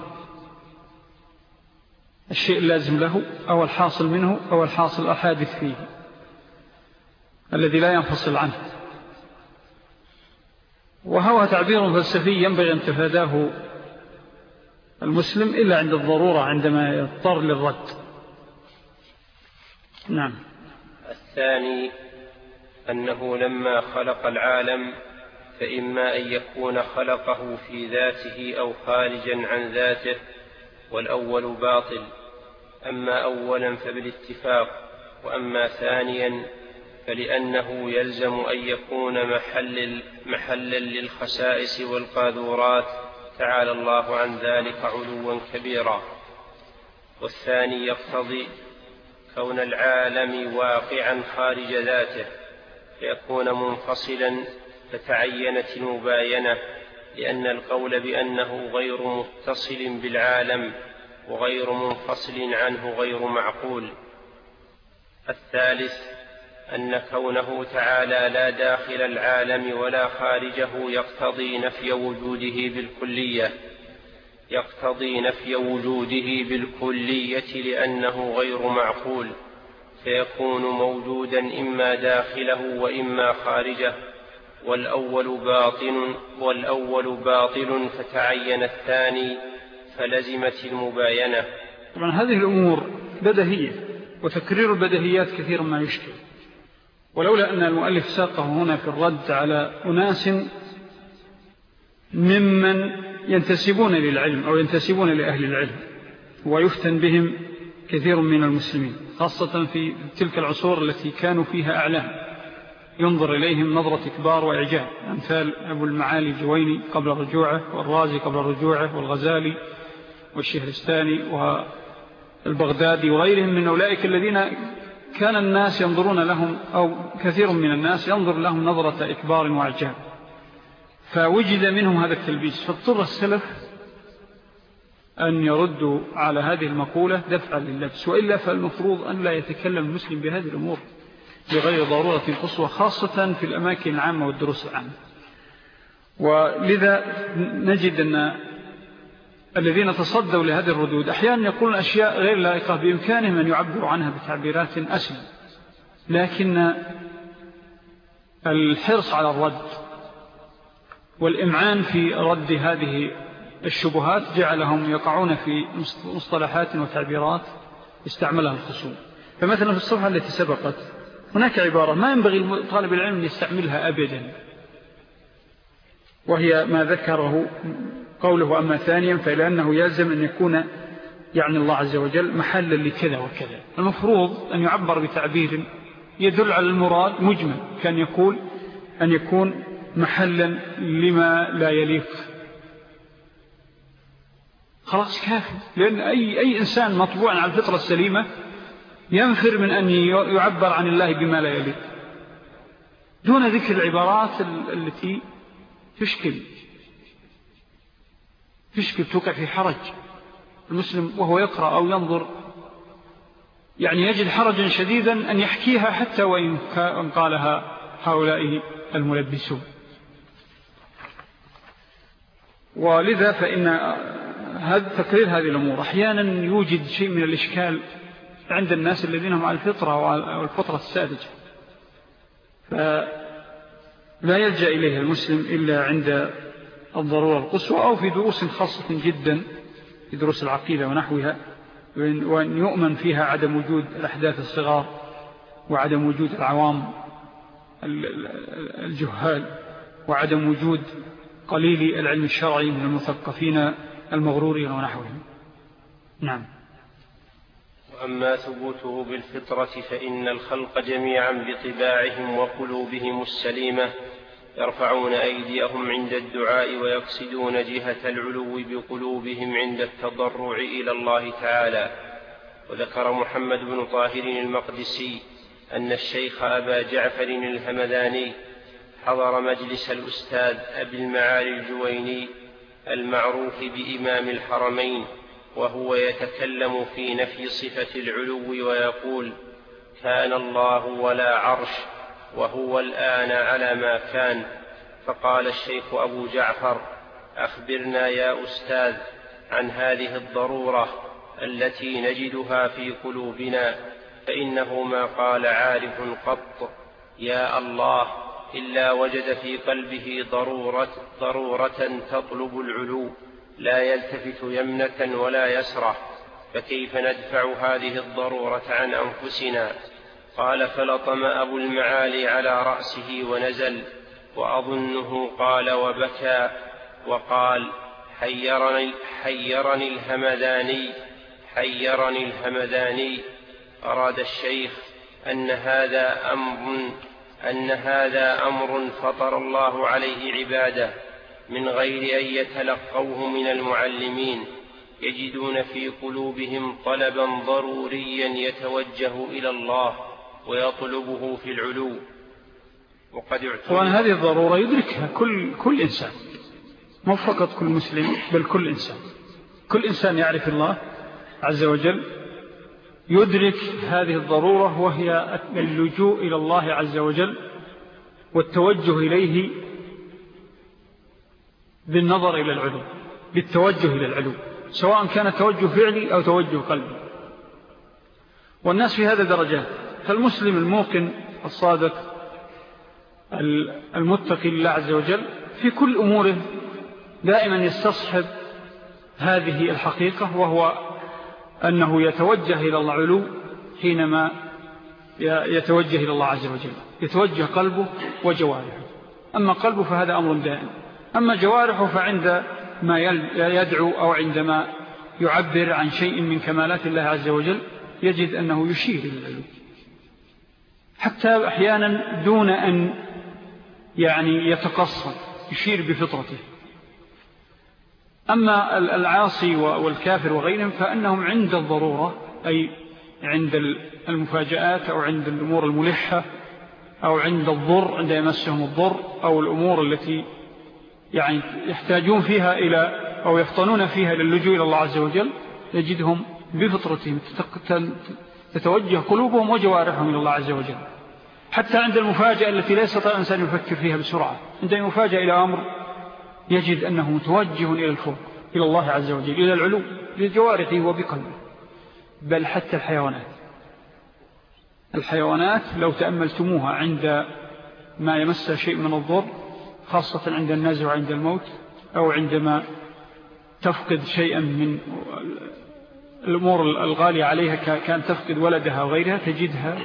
الشيء اللازم له أو الحاصل منه أو الحاصل الحادث فيه. الذي لا ينفصل عنه. وهو تعبير فلسفي ينبغي أن تفاداه المسلم إلا عند الضرورة عندما يضطر للرد. نعم. الثاني أنه لما خلق العالم فإما أن يكون خلقه في ذاته أو خارجا عن ذاته والأول باطل. أما أولا فبالاتفاق وأما ثانيا فلأنه يلزم أن يكون محل محلا للخسائس والقاذورات. تعالى الله عن ذلك علوا كبيرا. والثاني يقتضي كون العالم واقعا خارج ذاته فيكون منفصلا فتعينت المباينة لأن القول بأنه غير متصل بالعالم وغير منفصل عنه غير معقول. الثالث أن كونه تعالى لا داخل العالم ولا خارجه يقتضي نفي وجوده بالكلية يقتضي نفي وجوده بالكلية لأنه غير معقول فيكون موجودا إما داخله وإما خارجه والأول باطن والأول باطل فتعين الثاني فلزمت المباينة. طبعا هذه الأمور بدهية وتكرير البدهيات كثيرا ما يشكل. ولولا أن المؤلف ساقه هنا في الرد على أناس ممن ينتسبون للعلم أو ينتسبون لأهل العلم ويفتن بهم كثير من المسلمين خاصة في تلك العصور التي كانوا فيها أعلام. ينظر إليهم نظرة كبار وإعجاب. أمثال أبو المعالي الجويني قبل رجوعه والرازي قبل رجوعه والغزالي والشهرستاني والبغدادي وغيرهم من أولئك الذين كان الناس ينظرون لهم أو كثير من الناس ينظر لهم نظرة إكبار وإعجاب. فوجد منهم هذا التلبيس. فاضطر السلف أن يردوا على هذه المقولة دفعا للبس. وإلا فالمفروض أن لا يتكلم المسلم بهذه الأمور بغير ضرورة قصوى خاصة في الأماكن العامة والدروس العامة. ولذا نجد أن الذين تصدوا لهذه الردود. أحيانا يقولون أشياء غير لائقة بإمكانهم أن يعبروا عنها بتعبيرات أسمى لكن الحرص على الرد والإمعان في رد هذه الشبهات جعلهم يقعون في مصطلحات وتعبيرات استعملها الخصوم. فمثلا في الصفحة التي سبقت هناك عبارة ما ينبغي طالب العلم يستعملها أبدا؟ وهي ما ذكره قوله أما ثانيا فلأنه يلزم أن يكون يعني الله عز وجل محلا لكذا وكذا. المفروض أن يعبر بتعبير يدل على المراد مجمل كان يقول أن يكون محلا لما لا يليق. خلاص كافي. لأن أي, أي إنسان مطبوع على الفطرة السليمة ينفر من أن يعبر عن الله بما لا يليق. دون ذكر العبارات التي تشكل. تشكل توقع في حرج. المسلم وهو يقرأ أو ينظر يعني يجد حرجا شديدا أن يحكيها حتى وإن قالها هؤلاء الملبسون. ولذا فإن هذا تقرير هذه الأمور. أحيانا يوجد شيء من الإشكال عند الناس الذين هم على الفطرة والفطرة السادجة فلا يلجأ إليه المسلم إلا عند الضرورة. القصوى أو في دروس خاصة جدا في دروس العقيدة ونحوها وأن يؤمن فيها عدم وجود الأحداث الصغار وعدم وجود العوام الجهال وعدم وجود قليل العلم الشرعي من المثقفين المغرورين ونحوهم. نعم. وأما ثبوته بالفطرة فإن الخلق جميعا بطباعهم وقلوبهم السليمة يرفعون أيديهم عند الدعاء ويقصدون جهة العلو بقلوبهم عند التضرع إلى الله تعالى. وذكر محمد بن طاهر المقدسي أن الشيخ أبا جعفر الهمداني حضر مجلس الأستاذ أبي المعالي الجويني المعروف بإمام الحرمين وهو يتكلم في نفي صفة العلو ويقول كان الله ولا عرش وهو الآن على ما كان. فقال الشيخ أبو جعفر أخبرنا يا أستاذ عن هذه الضرورة التي نجدها في قلوبنا فإنه ما قال عارف قط. يا الله إلا وجد في قلبه ضرورة, ضرورة تطلب العلو لا يلتفت يمنة ولا يسرة فكيف ندفع هذه الضرورة عن أنفسنا؟ قال فلطم أبو المعالي على رأسه ونزل وأظنه قال وبكى وقال حيرني, حيرني الهمداني حيرني الهمداني أراد الشيخ أن هذا أمر أن هذا أمر فطر الله عليه عباده من غير أن يتلقوه من المعلمين يجدون في قلوبهم طلبا ضروريا يتوجه إلى الله ويطلبه في العلو. وقد طبعا هذه الضرورة يدركها كل, كل إنسان. مو فقط كل مسلم بل كل إنسان. كل إنسان يعرف الله عز وجل يدرك هذه الضرورة وهي اللجوء إلى الله عز وجل والتوجه إليه بالنظر إلى العلو بالتوجه إلى العلو سواء كان توجه فعلي أو توجه قلبي. والناس في هذا درجات. فالمسلم الموقن الصادق المتقي لله عز وجل في كل أموره دائما يستصحب هذه الحقيقة وهو أنه يتوجه إلى الله علو حينما يتوجه إلى الله عز وجل. يتوجه قلبه وجوارحه. أما قلبه فهذا أمر دائم. أما جوارحه فعند ما يدعو أو عندما يعبر عن شيء من كمالات الله عز وجل يجد أنه يشير إلى العلو. حتى أحيانا دون أن يعني يتقصد يشير بفطرته. أما العاصي والكافر وغيرهم فأنهم عند الضرورة أي عند المفاجآت أو عند الأمور الملحة أو عند الضر عند يمسهم الضر أو الأمور التي يعني يحتاجون فيها إلى أو يفطنون فيها للجوء إلى الله عز وجل يجدهم بفطرتهم تتوجه قلوبهم وجوارحهم إلى الله عز وجل. حتى عند المفاجأة التي لا يستطيع الإنسان يفكر فيها بسرعة. عند المفاجأة إلى أمر يجد أنه متوجه إلى الفوق إلى الله عز وجل إلى العلو لجوارحه وبقلبه. بل حتى الحيوانات. الحيوانات لو تأملتموها عند ما يمس شيء من الضر خاصة عند النازع وعند الموت أو عندما تفقد شيئا من الأمور الغالية عليها كان تفقد ولدها وغيرها تجدها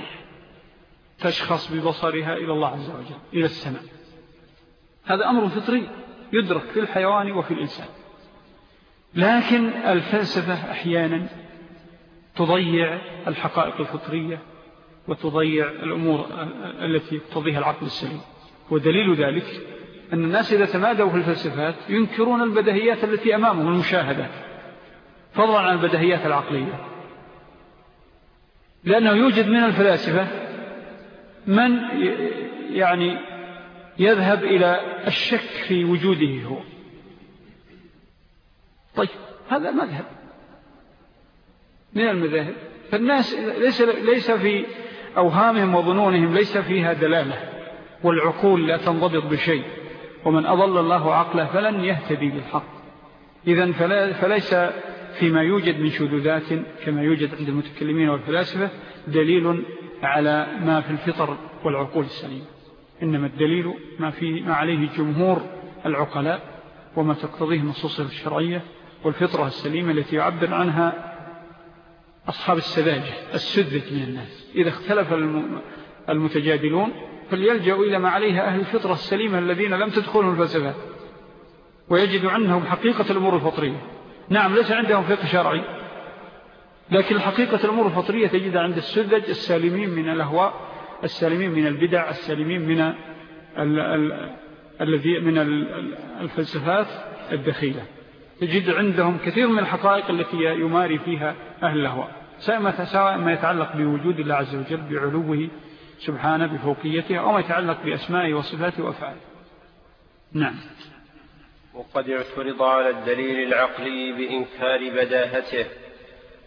تشخص ببصرها إلى الله عز وجل إلى السماء. هذا أمر فطري يدرك في الحيوان وفي الإنسان. لكن الفلسفة أحيانا تضيع الحقائق الفطرية وتضيع الأمور التي تضيها العقل السليم. ودليل ذلك أن الناس إذا تمادوا في الفلسفات ينكرون البدهيات التي أمامهم المشاهدات. فضلا عن البدهيات العقلية. لأنه يوجد من الفلاسفة من يعني يذهب إلى الشك في وجوده هو. طيب هذا مذهب من المذاهب. فالناس ليس, ليس في أوهامهم وظنونهم ليس فيها دلالة والعقول لا تنضبط بشيء. ومن أضل الله عقله فلن يهتدي بالحق. إذن فليس فيما يوجد من شذوذات كما يوجد عند المتكلمين والفلاسفة دليل على ما في الفطر والعقول السليمة. إنما الدليل ما, في ما عليه جمهور العقلاء وما تقتضيه النصوص الشرعية والفطرة السليمة التي يعبر عنها أصحاب السذاجة السذج من الناس. إذا اختلف المتجادلون فليلجأوا إلى ما عليها أهل الفطرة السليمة الذين لم تدخلهم الفلسفات ويجدوا عنهم حقيقة الأمور الفطرية. نعم ليس عندهم فقه شرعي. لكن الحقيقة الأمور الفطرية تجد عند السذج السالمين من الأهواء السالمين من البدع السالمين من الذي من الفلسفات الدخيلة. تجد عندهم كثير من الحقائق التي يماري فيها أهل الأهواء سواء ما يتعلق بوجود الله عز وجل بعلوه سبحانه بفوقيته أو ما يتعلق بأسمائه وصفاته وأفعاله. نعم. وقد اعترض على الدليل العقلي بإنكار بداهته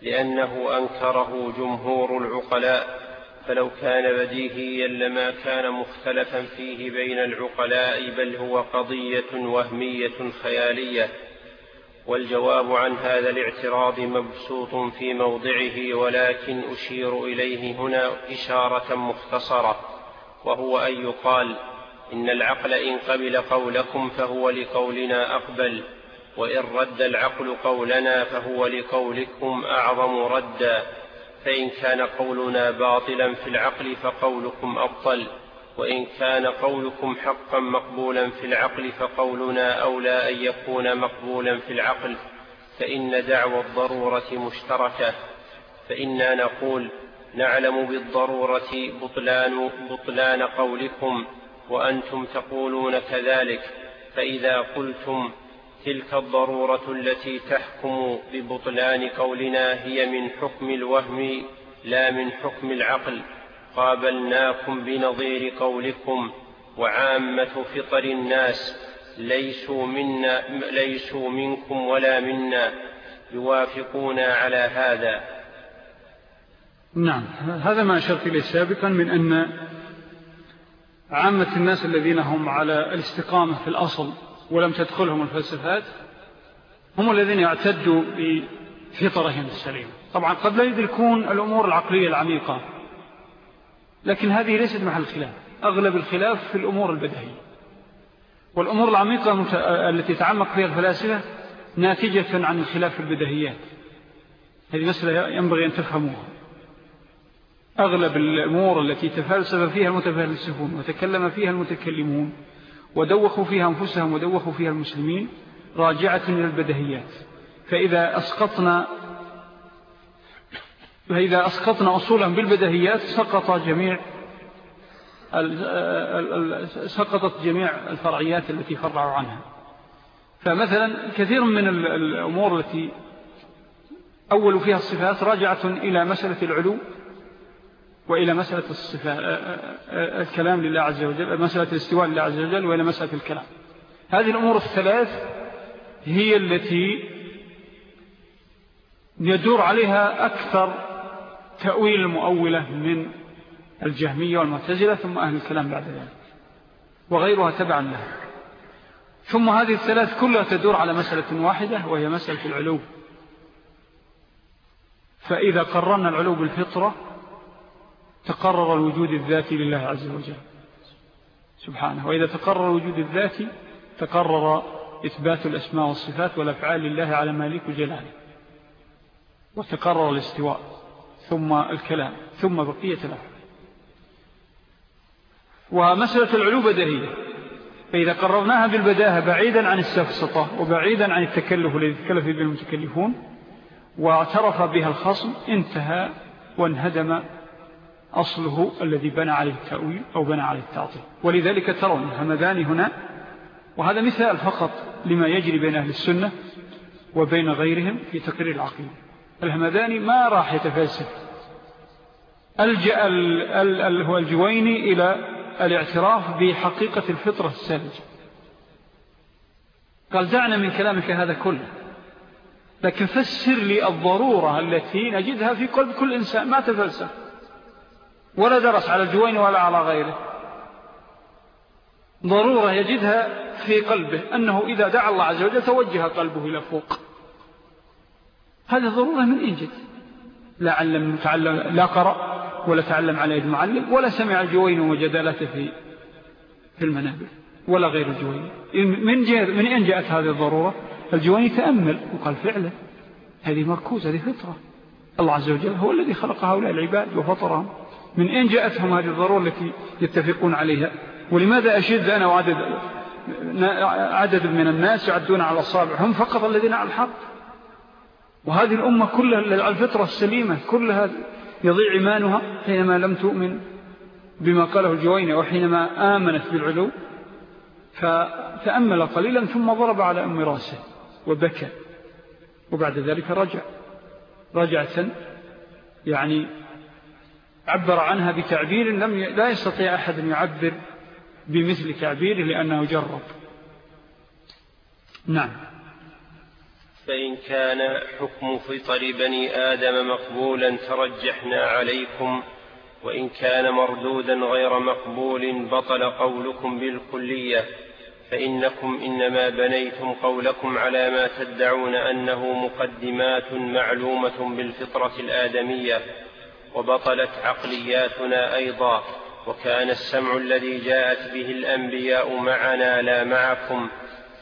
لأنه أنكره جمهور العقلاء فلو كان بديهيا لما كان مختلفا فيه بين العقلاء بل هو قضية وهمية خيالية. والجواب عن هذا الاعتراض مبسوط في موضعه ولكن أشير إليه هنا إشارة مختصرة وهو أن يقال إن العقل إن قبل قولكم فهو لقولنا أقبل وإن رد العقل قولنا فهو لقولكم أعظم ردا. فإن كان قولنا باطلا في العقل فقولكم أبطل وإن كان قولكم حقا مقبولا في العقل فقولنا أولى أن يكون مقبولا في العقل. فإن دعوى الضرورة مشتركة. فإنا نقول نعلم بالضرورة بطلان, بطلان قولكم. وأنتم تقولون كذلك فإذا قلتم تلك الضرورة التي تحكم ببطلان قولنا هي من حكم الوهم لا من حكم العقل قابلناكم بنظير قولكم وعامة فطر الناس ليسوا منا ليسوا منكم ولا منا يوافقون على هذا. نعم هذا ما أشرت إليه سابقا من أن عامة الناس الذين هم على الاستقامة في الأصل ولم تدخلهم الفلسفات هم الذين يعتدوا بفطرهم السليمة طبعا قد لا يدركون الأمور العقلية العميقة لكن هذه ليست محل الخلاف أغلب الخلاف في الأمور البدهية. والأمور العميقة التي تعمق فيها الفلاسفة ناتجة عن الخلاف في البدهيات. هذه مسألة ينبغي أن تفهموها. أغلب الأمور التي تفلسف فيها المتفلسفون وتكلم فيها المتكلمون ودوخوا فيها أنفسهم ودوخوا فيها المسلمين راجعة من البدهيات. فإذا أسقطنا فإذا أسقطنا أصولا بالبدهيات سقط جميع سقطت جميع الفرعيات التي فرعوا عنها. فمثلا كثير من الأمور التي أول فيها الصفات راجعة إلى مسألة العلو وإلى مسألة الصفات الكلام لله عز وجل مسألة الاستواء لله عز وجل وإلى مسألة الكلام. هذه الأمور الثلاث هي التي يدور عليها أكثر تأويل المؤولة من الجهمية والمعتزلة ثم أهل الكلام بعد ذلك وغيرها تبعا لها ثم هذه الثلاث كلها تدور على مسألة واحدة وهي مسألة العلو. فإذا قررنا العلو بالفطرة تقرر الوجود الذاتي لله عز وجل. سبحانه. وإذا تقرر الوجود الذاتي تقرر إثبات الأسماء والصفات والأفعال لله على مالك جلاله. وتقرر الاستواء ثم الكلام ثم بقية الأفعال. ومسألة العلو بدهية فإذا قررناها بالبداهة بعيدا عن السفسطة وبعيدا عن التكلف الذي تكلف به المتكلفون واعترف بها الخصم انتهى وانهدم أصله الذي بنى عليه التأويل أو بنى عليه التعطيل. ولذلك ترون همدان هنا وهذا مثال فقط لما يجري بين أهل السنة وبين غيرهم في تقرير العقيدة. الهمداني ما راح يتفلسف. ألجأ هو الجويني إلى الاعتراف بحقيقة الفطرة السالجة قال دعنا من كلامك هذا كله لكن فسر لي الضرورة التي نجدها في قلب كل إنسان. ما تفلسف. ولا درس على الجوين ولا على غيره. ضرورة يجدها في قلبه أنه إذا دعا الله عز وجل توجه قلبه إلى فوق. هذه ضرورة من إنجد لا, علم تعلم لا قرأ ولا تعلم على يد معلم ولا سمع الجوين وجدالته في في المنابر ولا غير الجوين. من, من أين جاءت هذه الضرورة؟ الجوين تأمل وقال فعلا هذه مركوز هذه فطرة. الله عز وجل هو الذي خلق هؤلاء العباد وفطرهم. من أين جاءتهم هذه الضرورة التي يتفقون عليها؟ ولماذا أشد أنا وعدد عدد من الناس يعدون على الصابع هم فقط الذين على الحق؟ وهذه الأمة كلها الفطرة السليمة كلها يضيع إيمانها حينما لم تؤمن بما قاله الجوينة وحينما آمنت بالعلو فتأمل قليلا ثم ضرب على أم راسه وبكى وبعد ذلك رجع. رجعة يعني عبر عنها بتعبير لم ي... لا يستطيع أحد أن يعبر بمثل تعبيره لأنه جرب. نعم. فإن كان حكم فطر بني آدم مقبولا ترجحنا عليكم وإن كان مردودا غير مقبول بطل قولكم بالكلية فإنكم إنما بنيتم قولكم على ما تدعون أنه مقدمات معلومة بالفطرة الآدمية. وبطلت عقلياتنا أيضا وكان السمع الذي جاءت به الأنبياء معنا لا معكم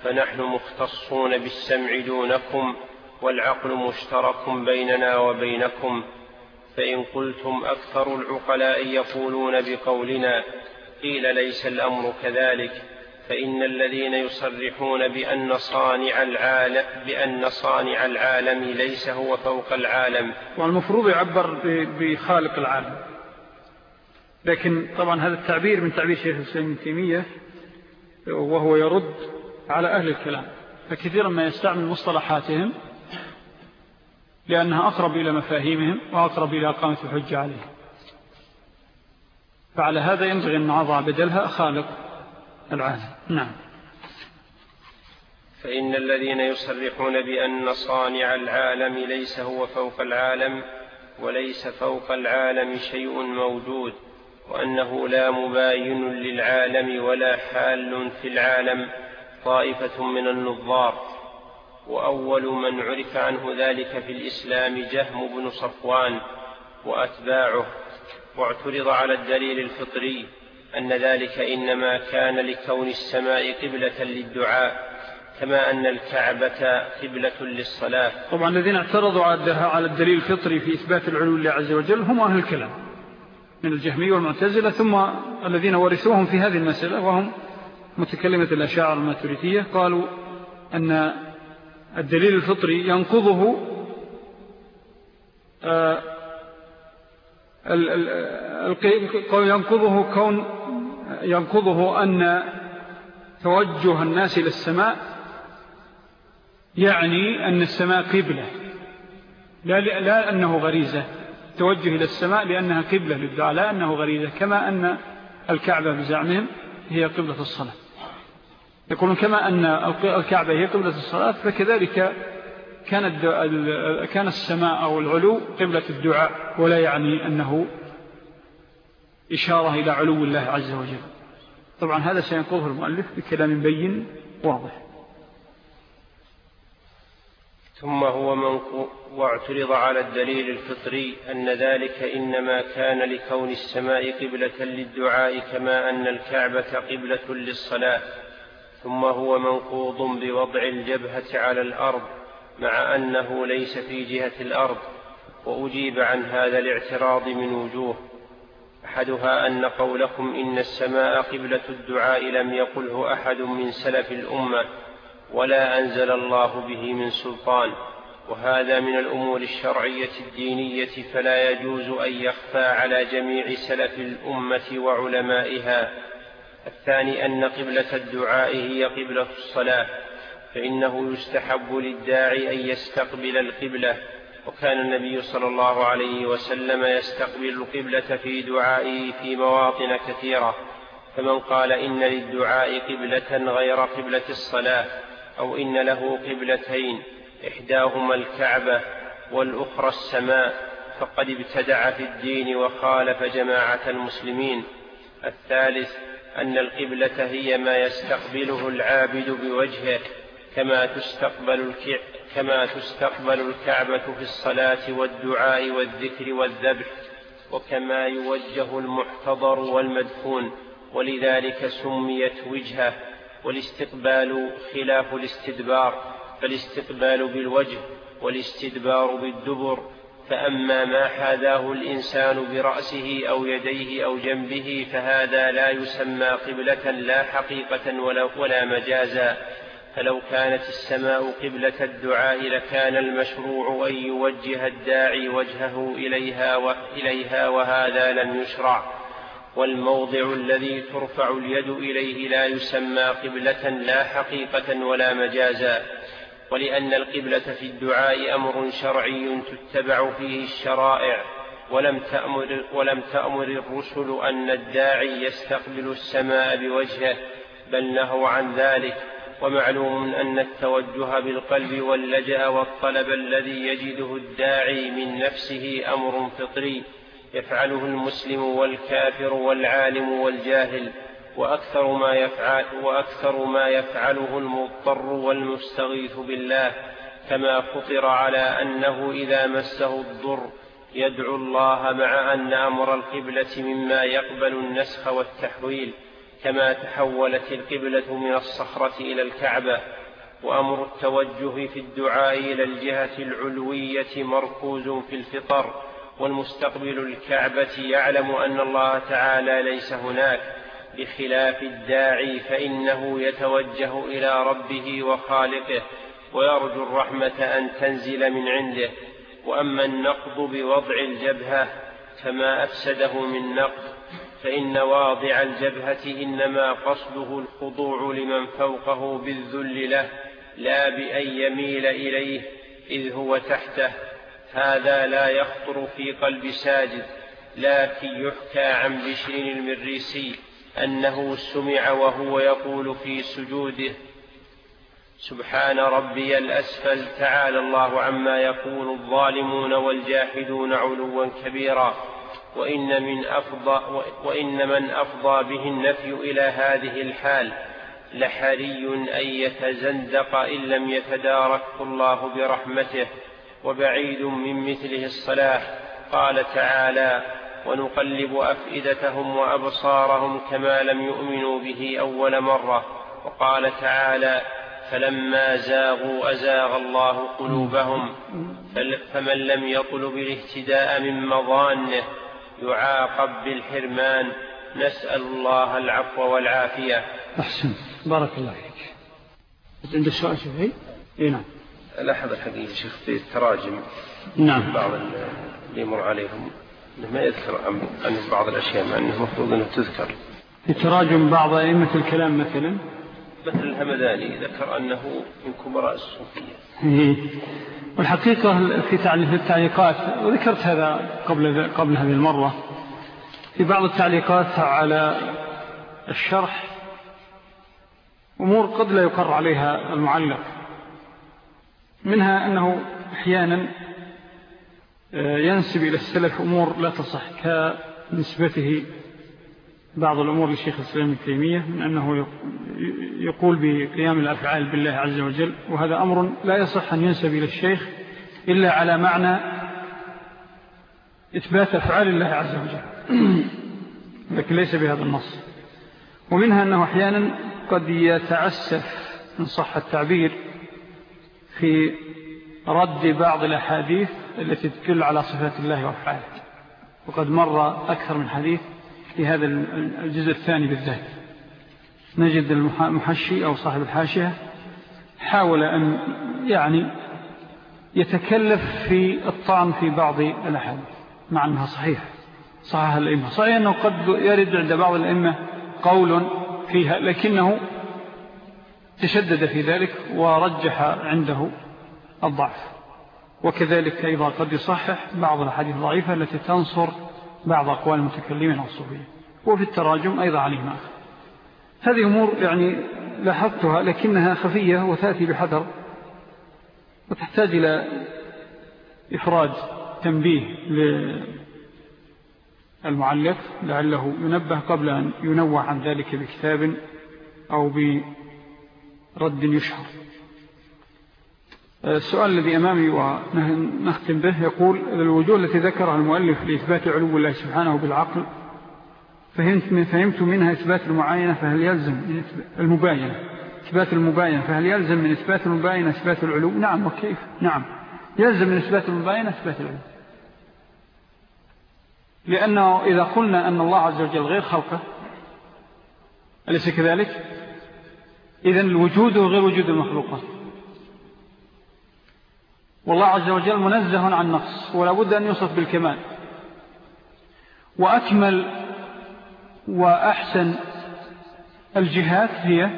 فنحن مختصون بالسمع دونكم والعقل مشترك بيننا وبينكم فإن قلتم أكثر العقلاء يقولون بقولنا قيل ليس الأمر كذلك. فإن الذين يصرحون بأن صانع العالم بأن صانع العالم ليس هو فوق العالم. والمفروض يعبر بخالق العالم. لكن طبعا هذا التعبير من تعبير شيخ الإسلام من تيمية وهو يرد على أهل الكلام. فكثيرا ما يستعمل مصطلحاتهم لأنها أقرب إلى مفاهيمهم وأقرب إلى أقامة الحجة عليهم. فعلى هذا ينبغي أن نعضع بدلها خالق. العالم نعم. فإن الذين يصرحون بأن صانع العالم ليس هو فوق العالم وليس فوق العالم شيء موجود وأنه لا مباين للعالم ولا حال في العالم طائفة من النظار. وأول من عرف عنه ذلك في الإسلام جهم بن صفوان وأتباعه واعترض على الدليل الفطري أن ذلك إنما كان لكون السماء قبلة للدعاء كما أن الكعبة قبلة للصلاة. طبعا الذين اعترضوا على الدليل الفطري في إثبات العلو لله عز وجل هم أهل الكلام من الجهمية والمعتزلة ثم الذين ورثوهم في هذه المسألة وهم متكلمة الأشاعر الماتريدية قالوا أن الدليل الفطري ينقضه آه، ينقضه كون ينقضه أن توجه الناس إلى السماء يعني أن السماء قبلة. لا, لا أنه غريزة. توجه إلى السماء لأنها قبلة للدعاء لا أنه غريزة. كما أن الكعبة بزعمهم هي قبلة الصلاة. يقولون كما أن الكعبة هي قبلة الصلاة فكذلك كان, كان السماء أو العلو قبلة الدعاء ولا يعني أنه إشارة إلى علو الله عز وجل. طبعا هذا سينقضه المؤلف بكلام بين واضح. ثم هو منقو واعترض على الدليل الفطري أن ذلك إنما كان لكون السماء قبلة للدعاء كما أن الكعبة قبلة للصلاة. ثم هو منقوض بوضع الجبهة على الأرض. مع أنه ليس في جهة الأرض وأجيب عن هذا الاعتراض من وجوه. أحدها أن قولكم إن السماء قبلة الدعاء لم يقله أحد من سلف الأمة ولا أنزل الله به من سلطان. وهذا من الأمور الشرعية الدينية فلا يجوز أن يخفى على جميع سلف الأمة وعلمائها. الثاني أن قبلة الدعاء هي قبلة الصلاة. فإنه يستحب للداعي أن يستقبل القبلة وكان النبي صلى الله عليه وسلم يستقبل القبلة في دعائه في مواطن كثيرة فمن قال إن للدعاء قبلة غير قبلة الصلاة أو إن له قبلتين إحداهما الكعبة والأخرى السماء فقد ابتدع في الدين وخالف جماعة المسلمين. الثالث أن القبلة هي ما يستقبله العابد بوجهه كما تستقبل كما تستقبل الكعبة في الصلاة والدعاء والذكر والذبح وكما يوجه المحتضر والمدفون ولذلك سميت وجهه والاستقبال خلاف الاستدبار فالاستقبال بالوجه والاستدبار بالدبر. فأما ما حاذاه الإنسان برأسه أو يديه أو جنبه فهذا لا يسمى قبلة لا حقيقة ولا مجازا. فلو كانت السماء قبلة الدعاء لكان المشروع أن يوجه الداعي وجهه إليها وإليها وهذا لم يشرع. والموضع الذي ترفع اليد إليه لا يسمى قبلة لا حقيقة ولا مجازا. ولأن القبلة في الدعاء أمر شرعي تتبع فيه الشرائع. ولم تأمر, ولم تأمر الرسل أن الداعي يستقبل السماء بوجهه بل نهوا عن ذلك. ومعلوم أن التوجه بالقلب واللجأ والطلب الذي يجده الداعي من نفسه أمر فطري يفعله المسلم والكافر والعالم والجاهل وأكثر ما يفعل وأكثر ما يفعله المضطر والمستغيث بالله كما فطر على أنه إذا مسه الضر يدعو الله مع أن أمر القبلة مما يقبل النسخ والتحويل. كما تحولت القبلة من الصخرة إلى الكعبة وأمر التوجه في الدعاء إلى الجهة العلوية مركوز في الفطر والمستقبل الكعبة يعلم أن الله تعالى ليس هناك بخلاف الداعي فإنه يتوجه إلى ربه وخالقه ويرجو الرحمة أن تنزل من عنده. وأما النقض بوضع الجبهة فما أفسده من نقض. فإن واضع الجبهة إنما قصده الخضوع لمن فوقه بالذل له لا بأن يميل إليه إذ هو تحته. هذا لا يخطر في قلب ساجد لكن يحكى عن بشر المريسي أنه سمع وهو يقول في سجوده سبحان ربي الأسفل تعالى الله عما يقول الظالمون والجاحدون علوا كبيرا. وإن من أفضى وإن من أفضى به النفي إلى هذه الحال لحري أن يتزندق إن لم يتداركه الله برحمته وبعيد من مثله الصلاة قال تعالى ونقلب أفئدتهم وأبصارهم كما لم يؤمنوا به أول مرة. وقال تعالى فلما زاغوا أزاغ الله قلوبهم فمن لم يطلب الاهتداء من مظانه يعاقب بالحرمان نسأل الله العفو والعافية. أحسن بارك الله فيك. عندك سؤال شيء إيه؟ نعم. لاحظ الحقيقة شيخ في التراجم نعم. بعض اللي يمر عليهم ما يذكر عن بعض الأشياء مع أنه المفروض أنه تذكر. في تراجم بعض أئمة الكلام مثلا؟ مثل الهمداني ذكر أنه من كبراء الصوفية. والحقيقة في التعليقات وذكرت هذا قبل, قبل هذه المرة في بعض التعليقات على الشرح أمور قد لا يقر عليها المعلق منها أنه أحيانا آه، ينسب إلى السلف أمور لا تصح كنسبته بعض الأمور للشيخ السلام التيمية من أنه يقول بقيام الأفعال بالله عز وجل وهذا أمر لا يصح أن ينسب إلى الشيخ إلا على معنى إثبات أفعال الله عز وجل. لكن ليس بهذا النص. ومنها أنه أحيانا قد يتعسف من صح التعبير في رد بعض الأحاديث التي تدل على صفات الله وأفعاله. وقد مر أكثر من حديث في هذا الجزء الثاني بالذات. نجد المحشي أو صاحب الحاشية حاول أن يعني يتكلف في الطعن في بعض الأحاديث. مع أنها صحيحة. صحيح الأئمة. صحيح أنه قد يرد عند بعض الأئمة قول فيها لكنه تشدد في ذلك ورجح عنده الضعف. وكذلك أيضا قد يصحح بعض الحديث الضعيفة التي تنصر بعض أقوال المتكلمين الصوفية وفي التراجم أيضا عليه ما هذه أمور يعني لاحظتها لكنها خفية وتأتي بحذر وتحتاج إلى إفراد تنبيه للمعلق لعله ينبه قبل أن ينوع عن ذلك بكتاب أو برد يشهر. السؤال الذي أمامي ونختم به يقول الوجوه التي ذكرها المؤلف لإثبات علو الله سبحانه بالعقل فهمت, من فهمت منها إثبات المعاينة فهل يلزم من المباينة؟ إثبات المباينة فهل يلزم من إثبات المباينة إثبات العلو؟ نعم وكيف؟ نعم. يلزم من إثبات المباينة إثبات العلو. لأنه إذا قلنا أن الله عز وجل غير خلقه أليس كذلك؟ إذن وجوده غير وجود المخلوقات. والله عز وجل منزه عن نقص ولا بد أن يوصف بالكمال. وأكمل وأحسن الجهات هي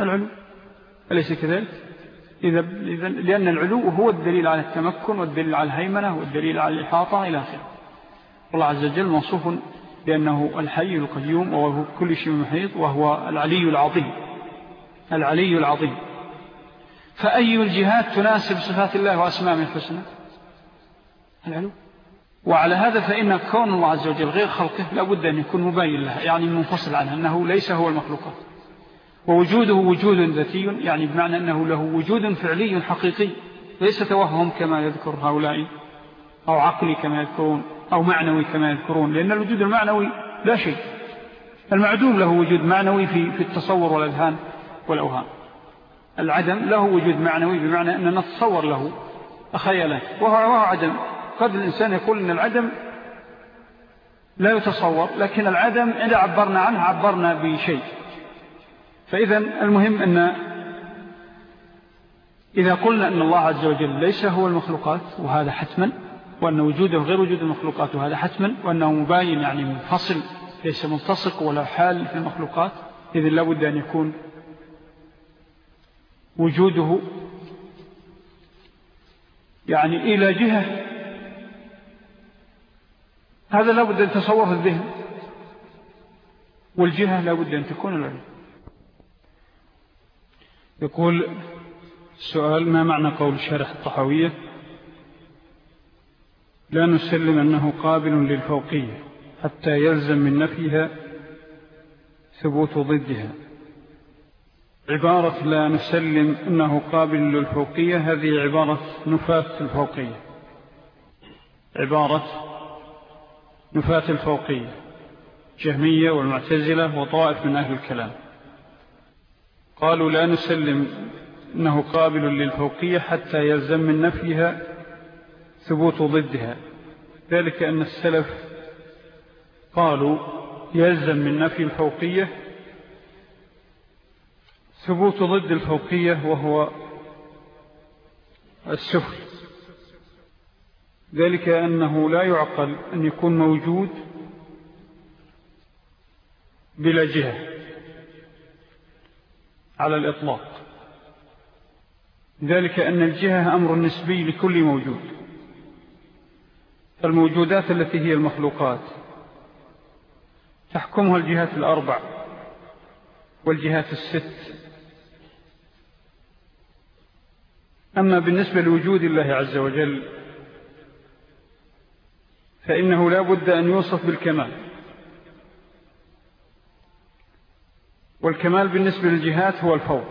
العلو. أليس كذلك؟ إذا لأن العلو هو الدليل على التمكن والدليل على الهيمنة والدليل على الإحاطة إلى آخره. الله عز وجل موصوف بأنه الحي القيوم وهو كل شيء محيط وهو العلي العظيم. العلي العظيم. فأي الجهات تناسب صفات الله وأسمامه الحسنى؟ العلو. وعلى هذا فإن كون الله عز وجل غير خلقه لابد أن يكون مبين لها يعني منفصل عنها أنه ليس هو المخلوقات ووجوده وجود ذاتي يعني بمعنى أنه له وجود فعلي حقيقي ليس توهم كما يذكر هؤلاء أو عقلي كما يذكرون أو معنوي كما يذكرون لأن الوجود المعنوي لا شيء. المعدوم له وجود معنوي في, في التصور والأذهان والأوهام. العدم له وجود معنوي بمعنى أننا نتصور له. وهو, وهو عدم. قد الإنسان يقول أن العدم لا يتصور لكن العدم إذا عبرنا عنه عبرنا بشيء. فإذا المهم أن إذا قلنا أن الله عز وجل ليس هو المخلوقات وهذا حتما وأن وجوده غير وجود المخلوقات وهذا حتما وأنه مباين يعني منفصل ليس ملتصق ولا حال في المخلوقات إذن لابد أن يكون وجوده يعني إلى جهة. هذا لابد أن تصور الذهن والجهة لابد أن تكون العلم. يقول السؤال ما معنى قول الشارح الطحوية لا نسلم أنه قابل للفوقية حتى يلزم من نفيها ثبوت ضدها. عبارة لا نسلم أنه قابل للفوقية هذه عبارة نفاة الفوقية. عبارة نفاة الفوقية جهمية والمعتزلة وطائف من أهل الكلام. قالوا لا نسلم أنه قابل للفوقية حتى يلزم من نفيها ثبوت ضدها. ذلك أن السلف قالوا يلزم من نفي الفوقية ثبوت ضد الفوقية وهو السفل ذلك أنه لا يعقل أن يكون موجود بلا جهة على الإطلاق. ذلك أن الجهة أمر نسبي لكل موجود. فالموجودات التي هي المخلوقات تحكمها الجهات الأربع والجهات الست. أما بالنسبة لوجود الله عز وجل فإنه لا بد أن يوصف بالكمال. والكمال بالنسبة للجهات هو الفوق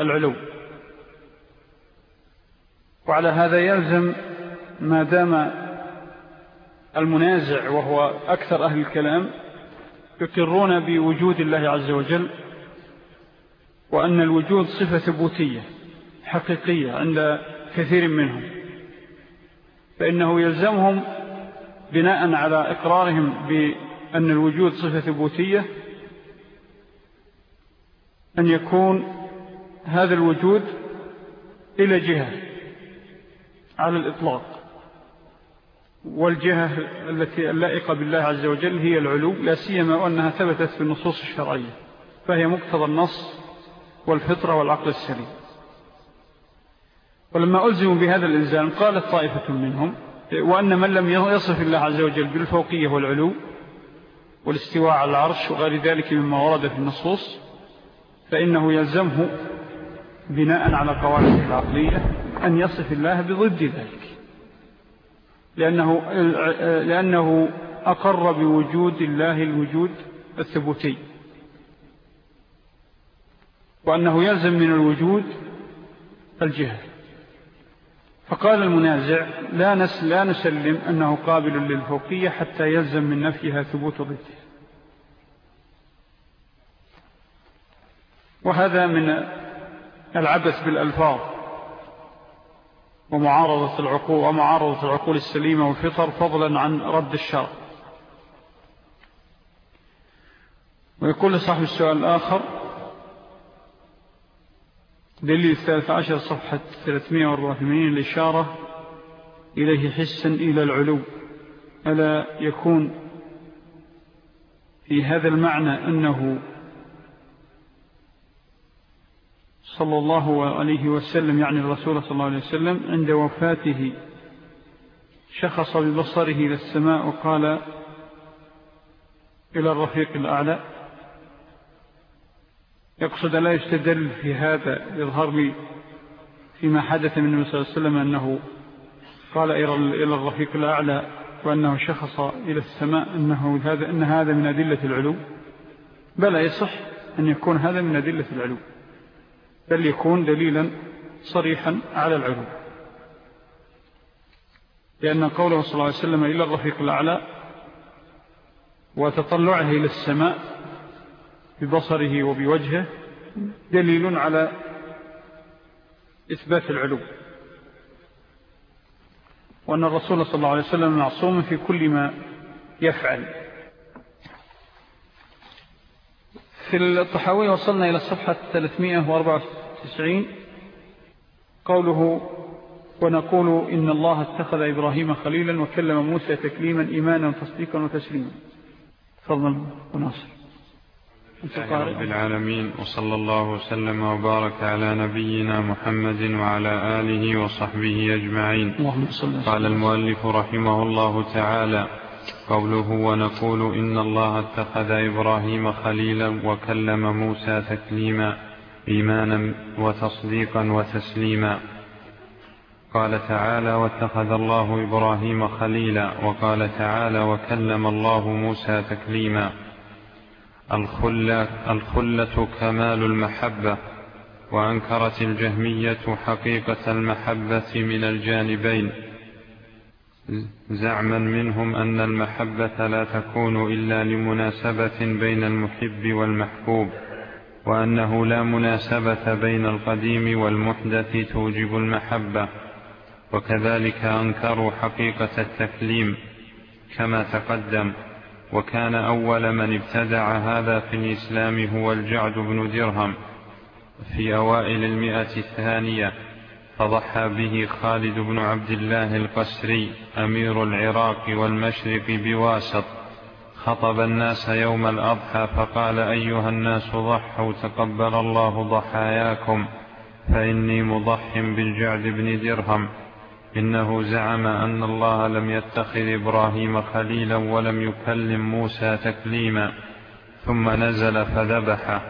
العلو. وعلى هذا يلزم ما دام المنازع وهو أكثر أهل الكلام يقرون بوجود الله عز وجل وأن الوجود صفة ثبوتية. حقيقية عند كثير منهم فإنه يلزمهم بناء على إقرارهم بأن الوجود صفة ثبوتية أن يكون هذا الوجود إلى جهة على الإطلاق والجهة التي اللائقة بالله عز وجل هي العلو لا سيما وأنها ثبتت في النصوص الشرعية فهي مقتضى النص والفطرة والعقل السليم. ولما ألزموا بهذا الإلزام قالت طائفة منهم وأن من لم يصف الله عز وجل بالفوقية والعلو والاستواء على العرش وغير ذلك مما ورد في النصوص فإنه يلزمه بناء على قواعد العقلية أن يصف الله بضد ذلك. لأنه, لأنه أقر بوجود الله الوجود الثبوتي. وأنه يلزم من الوجود الجهة فقال المنازع لا, نس لا نسلم أنه قابل للفوقية حتى يلزم من نفيها ثبوت ضده. وهذا من العبث بالألفاظ ومعارضة العقول ومعارضة العقول السليمة والفطر فضلا عن رد الشرع. ويقول صاحب السؤال الآخر دليل 13 صفحة 384 الإشارة إليه حسا إلى العلو. ألا يكون في هذا المعنى أنه صلى الله عليه وسلم يعني الرسول صلى الله عليه وسلم عند وفاته شخص ببصره إلى السماء وقال إلى الرفيق الأعلى يقصد لا يستدل في هذا يظهر لي فيما حدث من النبي صلى الله عليه وسلم أنه قال إلى الرفيق الأعلى وأنه شخص إلى السماء أنه هذا أن هذا من أدلة العلو. بل يصح أن يكون هذا من أدلة العلو. بل يكون دليلا صريحا على العلو. لأن قوله صلى الله عليه وسلم إلى الرفيق الأعلى وتطلعه إلى السماء ببصره وبوجهه دليل على إثبات العلو. وأن الرسول صلى الله عليه وسلم معصوم في كل ما يفعل. في الطحاوي وصلنا إلى الصفحة 394 قوله ونقول إن الله اتخذ إبراهيم خليلا وكلم موسى تكليما إيمانا تصديقا وتسليما. فضل وناصر. رب العالمين وصلى الله وسلم وبارك على نبينا محمد وعلى آله وصحبه أجمعين. قال المؤلف رحمه الله تعالى قوله ونقول إن الله اتخذ إبراهيم خليلا وكلم موسى تكليما إيمانا وتصديقا وتسليما. قال تعالى واتخذ الله إبراهيم خليلا وقال تعالى وكلم الله موسى تكليما. الخلة, الخلة كمال المحبة وأنكرت الجهمية حقيقة المحبة من الجانبين. زعما منهم أن المحبة لا تكون إلا لمناسبة بين المحب والمحبوب وأنه لا مناسبة بين القديم والمحدث توجب المحبة. وكذلك أنكروا حقيقة التكليم كما تقدم. وكان أول من ابتدع هذا في الإسلام هو الجعد بن درهم في أوائل المئة الثانية فضحى به خالد بن عبد الله القسري أمير العراق والمشرق بواسط خطب الناس يوم الأضحى فقال أيها الناس ضحوا تقبل الله ضحاياكم فإني مضح بالجعد بن درهم. إنه زعم أن الله لم يتخذ إبراهيم خليلا ولم يكلم موسى تكليما ثم نزل فذبحه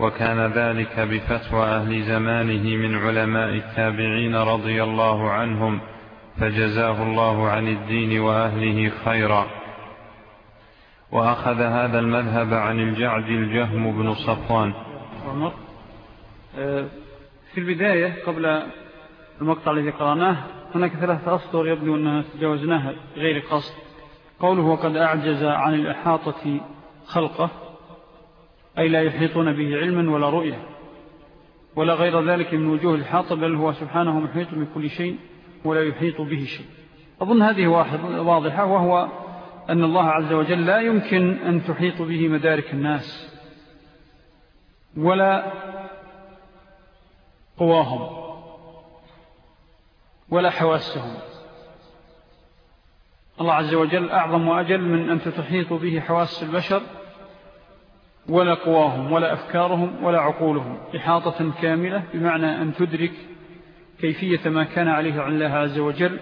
وكان ذلك بفتوى أهل زمانه من علماء التابعين رضي الله عنهم فجزاه الله عن الدين وأهله خيرا. وأخذ هذا المذهب عن الجعد الجهم بن صفوان. آه، في البداية قبل المقطع الذي قرأناه هناك ثلاثة أسطر يبدو أنها تجاوزناها غير قصد. قوله وقد أعجز عن الإحاطة خلقه أي لا يحيطون به علما ولا رؤية. ولا غير ذلك من وجوه الحاطة بل هو سبحانه محيط بكل شيء ولا يحيط به شيء. أظن هذه واضحة وهو أن الله عز وجل لا يمكن أن تحيط به مدارك الناس ولا قواهم. ولا حواسهم. الله عز وجل أعظم وأجل من أن تحيط به حواس البشر ولا قواهم ولا أفكارهم ولا عقولهم إحاطة كاملة بمعنى أن تدرك كيفية ما كان عليه عن الله عز وجل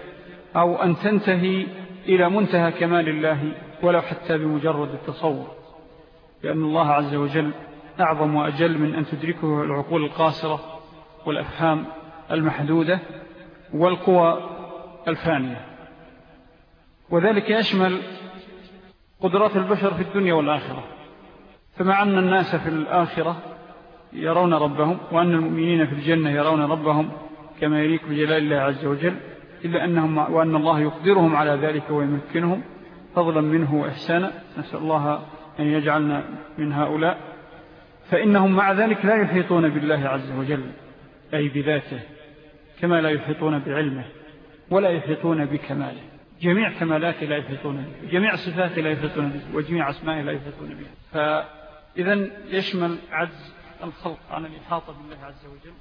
أو أن تنتهي إلى منتهى كمال الله ولو حتى بمجرد التصور. لأن الله عز وجل أعظم وأجل من أن تدركه العقول القاصرة والأفهام المحدودة والقوى الفانية. وذلك يشمل قدرات البشر في الدنيا والآخرة. فمع أن الناس في الآخرة يرون ربهم وأن المؤمنين في الجنة يرون ربهم كما يليك بجلال الله عز وجل إلا أنهم وأن الله يقدرهم على ذلك ويمكنهم فضلا منه وإحسانا نسأل الله أن يجعلنا من هؤلاء. فإنهم مع ذلك لا يحيطون بالله عز وجل أي بذاته. كما لا يحيطون بعلمه ولا يحيطون بكماله. جميع كمالاته لا يحيطون به جميع صفاته لا يحيطون به وجميع أسمائه لا يحيطون به. فإذا يشمل عجز الخلق عن الإحاطة بالله عز وجل.